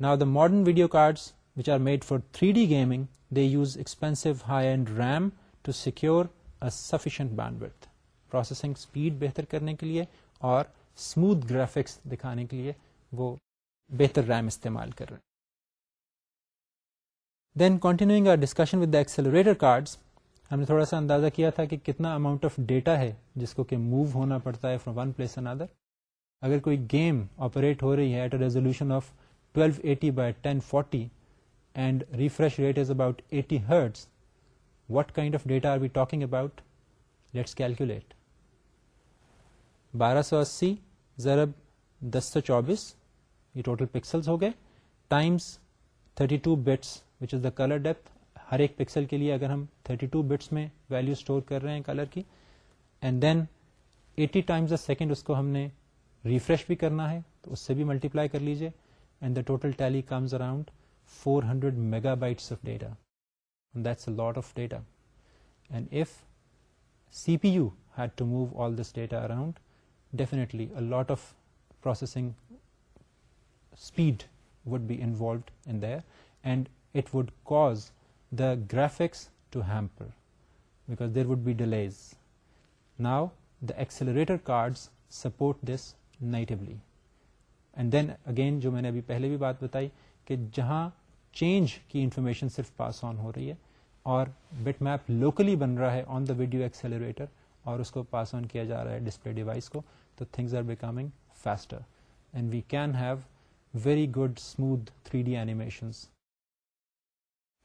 now the modern video cards which are made for three D gaming they use expensive high end RAM to secure sufficient bandwidth processing speed بہتر کرنے کے لیے اور smooth graphics دکھانے کے لیے وہ بہتر ریم استعمال کر رہے then our our discussion with accelerator cards, ہم نے تھوڑا سا اندازہ کیا تھا کہ کتنا اماؤنٹ آف ڈیٹا ہے جس کو کہ موو ہونا پڑتا ہے from one place and other اگر کوئی گیم آپریٹ ہو رہی ہے at a resolution of twelve eighty by ten forty and refresh rate is about eighty hertz what kind of data let's calculate بارہ سو اسی ذرب دس سو چوبیس یہ ٹوٹل پکسلز ہو گئے thirty two bits which is the colour depth ہر ایک pixel کے لیے اگر ہم تھرٹی ٹو بٹس میں ویلیو اسٹور کر رہے ہیں کلر کی and then eighty times a second اس کو ہم نے ریفریش بھی کرنا ہے تو اس سے بھی ملٹیپلائی کر لیجیے and the total tally comes around four hundred megabytes of data that's a lot of data and if C P U had to move all this data around definitely lot of processing speed would be involved and it would cause the graphics to hamper because there would be delays now the accelerator cards support this negatively and then again جو میں نے ابھی پہلے بھی بات بتائی کہ جہاں چینج کی انفارمیشن صرف پاس آن ہو رہی ہے اور بٹ میپ لوکلی بن رہا ہے آن دا ویڈیو ایکسلریٹر اور اس کو پاس آن کیا جا رہا ہے ڈسپلے ڈیوائس کو تو things are becoming faster and we can have very good smooth three D animations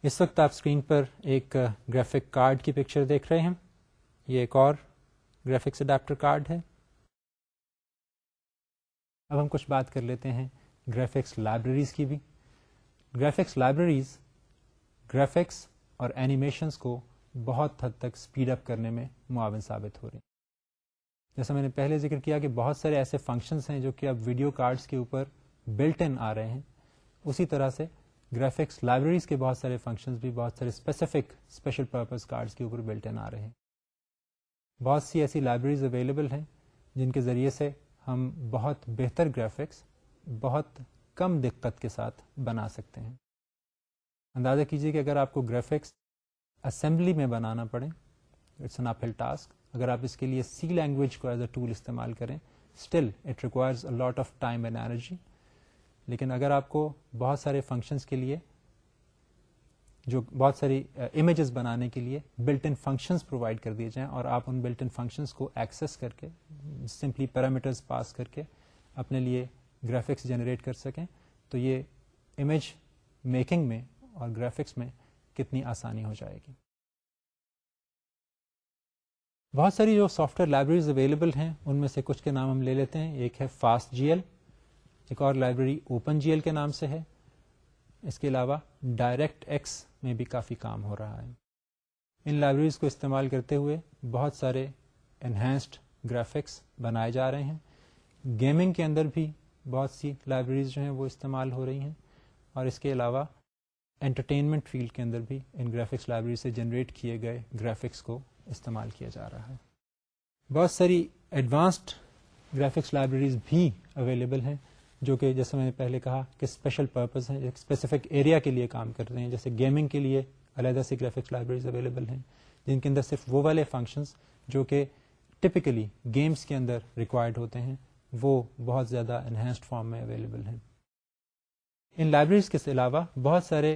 اس وقت آپ اسکرین پر ایک گرافک کارڈ کی پکچر دیکھ رہے ہیں یہ ایک اور گرافکس اڈیپٹر کارڈ ہے اب ہم کچھ بات کر لیتے ہیں گرافکس لائبریریز کی بھی گرافکس لائبریریز گرافکس اور اینیمیشنس کو بہت حد تک اسپیڈ اپ کرنے میں معاون ثابت ہو رہی ہیں جیسا میں نے پہلے ذکر کیا کہ بہت سارے ایسے فنکشنس ہیں جو کہ اب ویڈیو کارڈس کے اوپر بلٹ ان آ رہے ہیں اسی طرح سے گرافکس لائبریریز کے بہت سارے فنکشنز بھی بہت سارے اسپیسیفک اسپیشل پرپز کارڈس کے اوپر بلٹ ان آ رہے ہیں بہت سی ایسی لائبریریز اویلیبل ہیں جن کے ذریعے سے ہم بہت بہتر گرافکس بہت کم دقت کے ساتھ بنا سکتے ہیں اندازہ کیجیے کہ اگر آپ کو گرافکس اسمبلی میں بنانا پڑے اٹس این اپل ٹاسک اگر آپ اس کے لیے سی لینگویج کو ایز اے ٹول استعمال کریں still it requires a lot of time and energy لیکن اگر آپ کو بہت سارے فنکشنس کے لیے جو بہت ساری امیجز بنانے کے لیے بلٹ ان فنکشنس پرووائڈ کر دیے جائیں اور آپ ان بلٹ ان فنکشنس کو ایکسیس کر کے سمپلی پیرامیٹرز پاس کر کے اپنے لیے گرافکس جنریٹ کر سکیں تو یہ امیج میکنگ میں اور گرافکس میں کتنی آسانی ہو جائے گی بہت ساری جو سافٹ ویئر لائبریریز اویلیبل ہیں ان میں سے کچھ کے نام ہم لے لیتے ہیں ایک ہے فاسٹ جی ایل ایک اور لائبریری اوپن جی ایل کے نام سے ہے اس کے علاوہ ڈائریکٹ ایکس میں بھی کافی کام ہو رہا ہے ان لائبریریز کو استعمال کرتے ہوئے بہت سارے انہینسڈ گرافکس بنائے جا رہے ہیں گیمنگ کے اندر بھی بہت سی لائبریریز جو ہیں وہ استعمال ہو رہی ہیں اور اس کے علاوہ انٹرٹینمنٹ فیلڈ کے اندر بھی ان گرافکس لائبریری سے جنریٹ کیے گئے گرافکس کو استعمال کیا جا رہا ہے بہت ساری ایڈوانسڈ گرافکس لائبریریز بھی اویلیبل ہیں جو کہ جیسے میں نے پہلے کہا کہ اسپیشل پرپز ہیں اسپیسیفک ایریا کے لیے کام کر رہے ہیں جیسے گیمنگ کے لیے علیحدہ سی گرافکس لائبریریز اویلیبل ہیں جن کے اندر صرف وہ والے فنکشنز جو کہ ٹپکلی گیمس کے اندر ریکوائرڈ ہوتے ہیں وہ بہت زیادہ انہینسڈ فارم میں اویلیبل ہیں ان لائبریریز کے علاوہ بہت سارے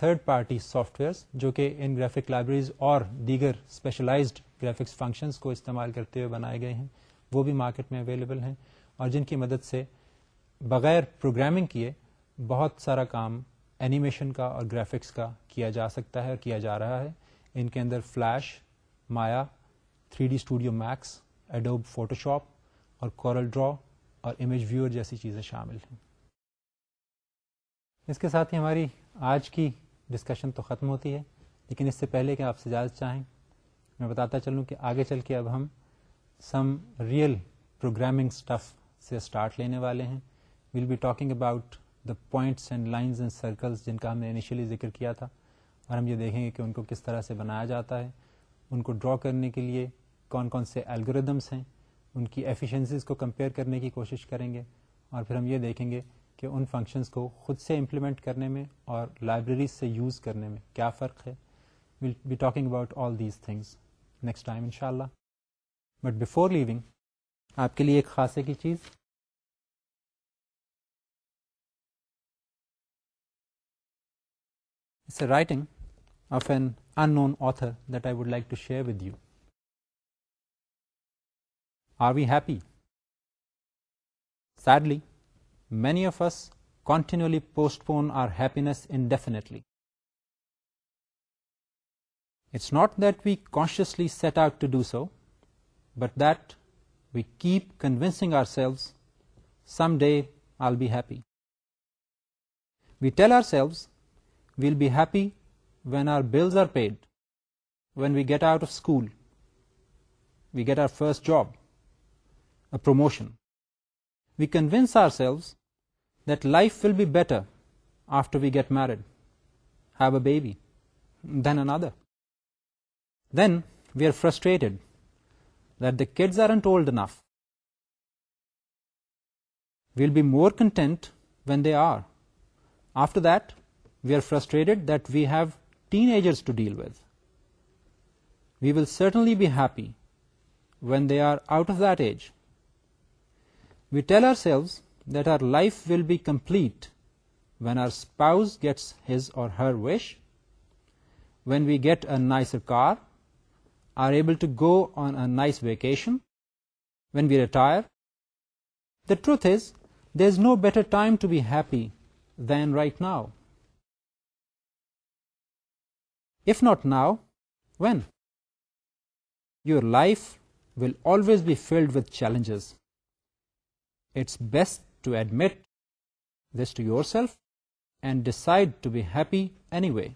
تھرڈ پارٹی سافٹ ویئرس جو کہ ان گرافک لائبریریز اور دیگر اسپیشلائزڈ گرافکس فنکشنس کو استعمال کرتے ہوئے بنائے گئے ہیں وہ بھی مارکیٹ میں اویلیبل ہیں اور جن کی مدد سے بغیر پروگرامنگ کیے بہت سارا کام اینیمیشن کا اور گرافکس کا کیا جا سکتا ہے اور کیا جا رہا ہے ان کے اندر Flash Maya three D Studio Max Adobe Photoshop اور کورل ڈرا اور امیج ویور جیسی چیزیں شامل ہیں اس کے ساتھ ہی ہماری آج کی ڈسکشن تو ختم ہوتی ہے لیکن اس سے پہلے کہ آپ اجازت چاہیں میں بتاتا چلوں کہ آگے چل کے اب ہم سم ریئل پروگرامنگ اسٹف سے اسٹارٹ لینے والے ہیں we'll be talking about the points and lines and circles جن کا ہم نے انیشیلی ذکر کیا تھا اور ہم یہ دیکھیں گے کہ ان کو کس طرح سے بنایا جاتا ہے ان کو ڈرا کرنے کے لیے کون کون سے الگوریدمس ہیں ان کی ایفیشنسیز کو کمپیئر کرنے کی کوشش کریں گے اور پھر ہم یہ دیکھیں گے کہ ان فنکشنس کو خود سے امپلیمنٹ کرنے میں اور لائبریریز سے یوز کرنے میں کیا فرق ہے we'll be talking about all these things next time ان شاء اللہ بٹ بفور لیونگ آپ کے لیے ایک خاصے کی چیز it's a writing of an unknown author that I would like to share with you Are we happy? Sadly, many of us continually postpone our happiness indefinitely. It's not that we consciously set out to do so, but that we keep convincing ourselves, someday I'll be happy. We tell ourselves we'll be happy when our bills are paid, when we get out of school, we get our first job, a promotion. We convince ourselves that life will be better after we get married, have a baby, then another. Then we are frustrated that the kids aren't old enough. We'll be more content when they are. After that, we are frustrated that we have teenagers to deal with. We will certainly be happy when they are out of that age. We tell ourselves that our life will be complete when our spouse gets his or her wish, when we get a nicer car, are able to go on a nice vacation, when we retire. The truth is, there is no better time to be happy than right now. If not now, when? Your life will always be filled with challenges it's best to admit this to yourself and decide to be happy anyway.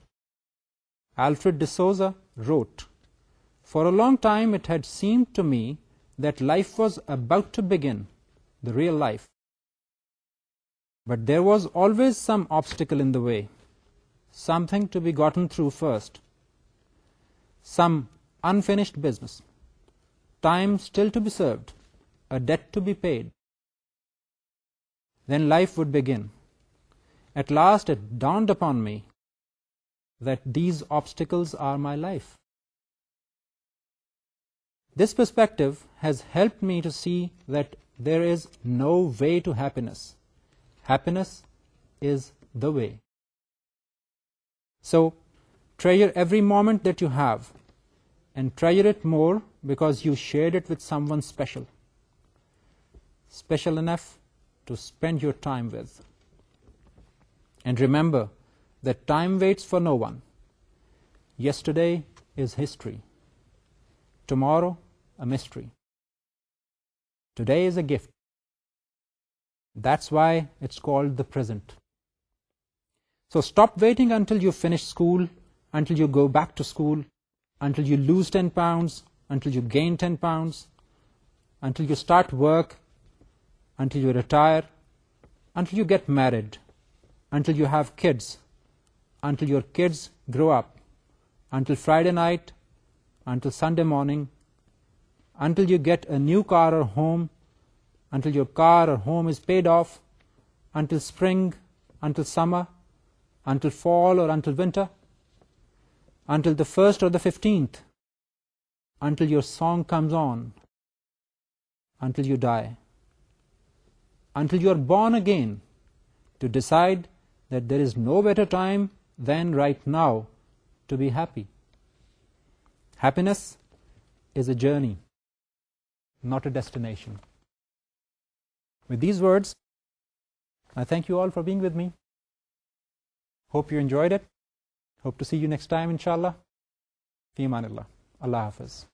Alfred de Souza wrote, "For a long time it had seemed to me that life was about to begin, the real life. But there was always some obstacle in the way, something to be gotten through first, some unfinished business, time still to be served, a debt to be paid. Then life would begin. At last it dawned upon me that these obstacles are my life. This perspective has helped me to see that there is no way to happiness. Happiness is the way. So, treasure every moment that you have, and treasure it more because you shared it with someone special. Special enough to spend your time with. And remember that time waits for no one. Yesterday is history. Tomorrow, a mystery. Today is a gift. That's why it's called the present. So stop waiting until you finish school, until you go back to school, until you lose 10 pounds, until you gain 10 pounds, until you start work until you retire, until you get married, until you have kids, until your kids grow up, until Friday night, until Sunday morning, until you get a new car or home, until your car or home is paid off, until spring, until summer, until fall or until winter, until the 1st or the 15th, until your song comes on, until you die. Until you are born again to decide that there is no better time than right now to be happy happiness is a journey not a destination with these words thank you all for being with me hope you enjoy that hope to see you next time ان شاء اللہ فی مان اللہ اللہ حافظ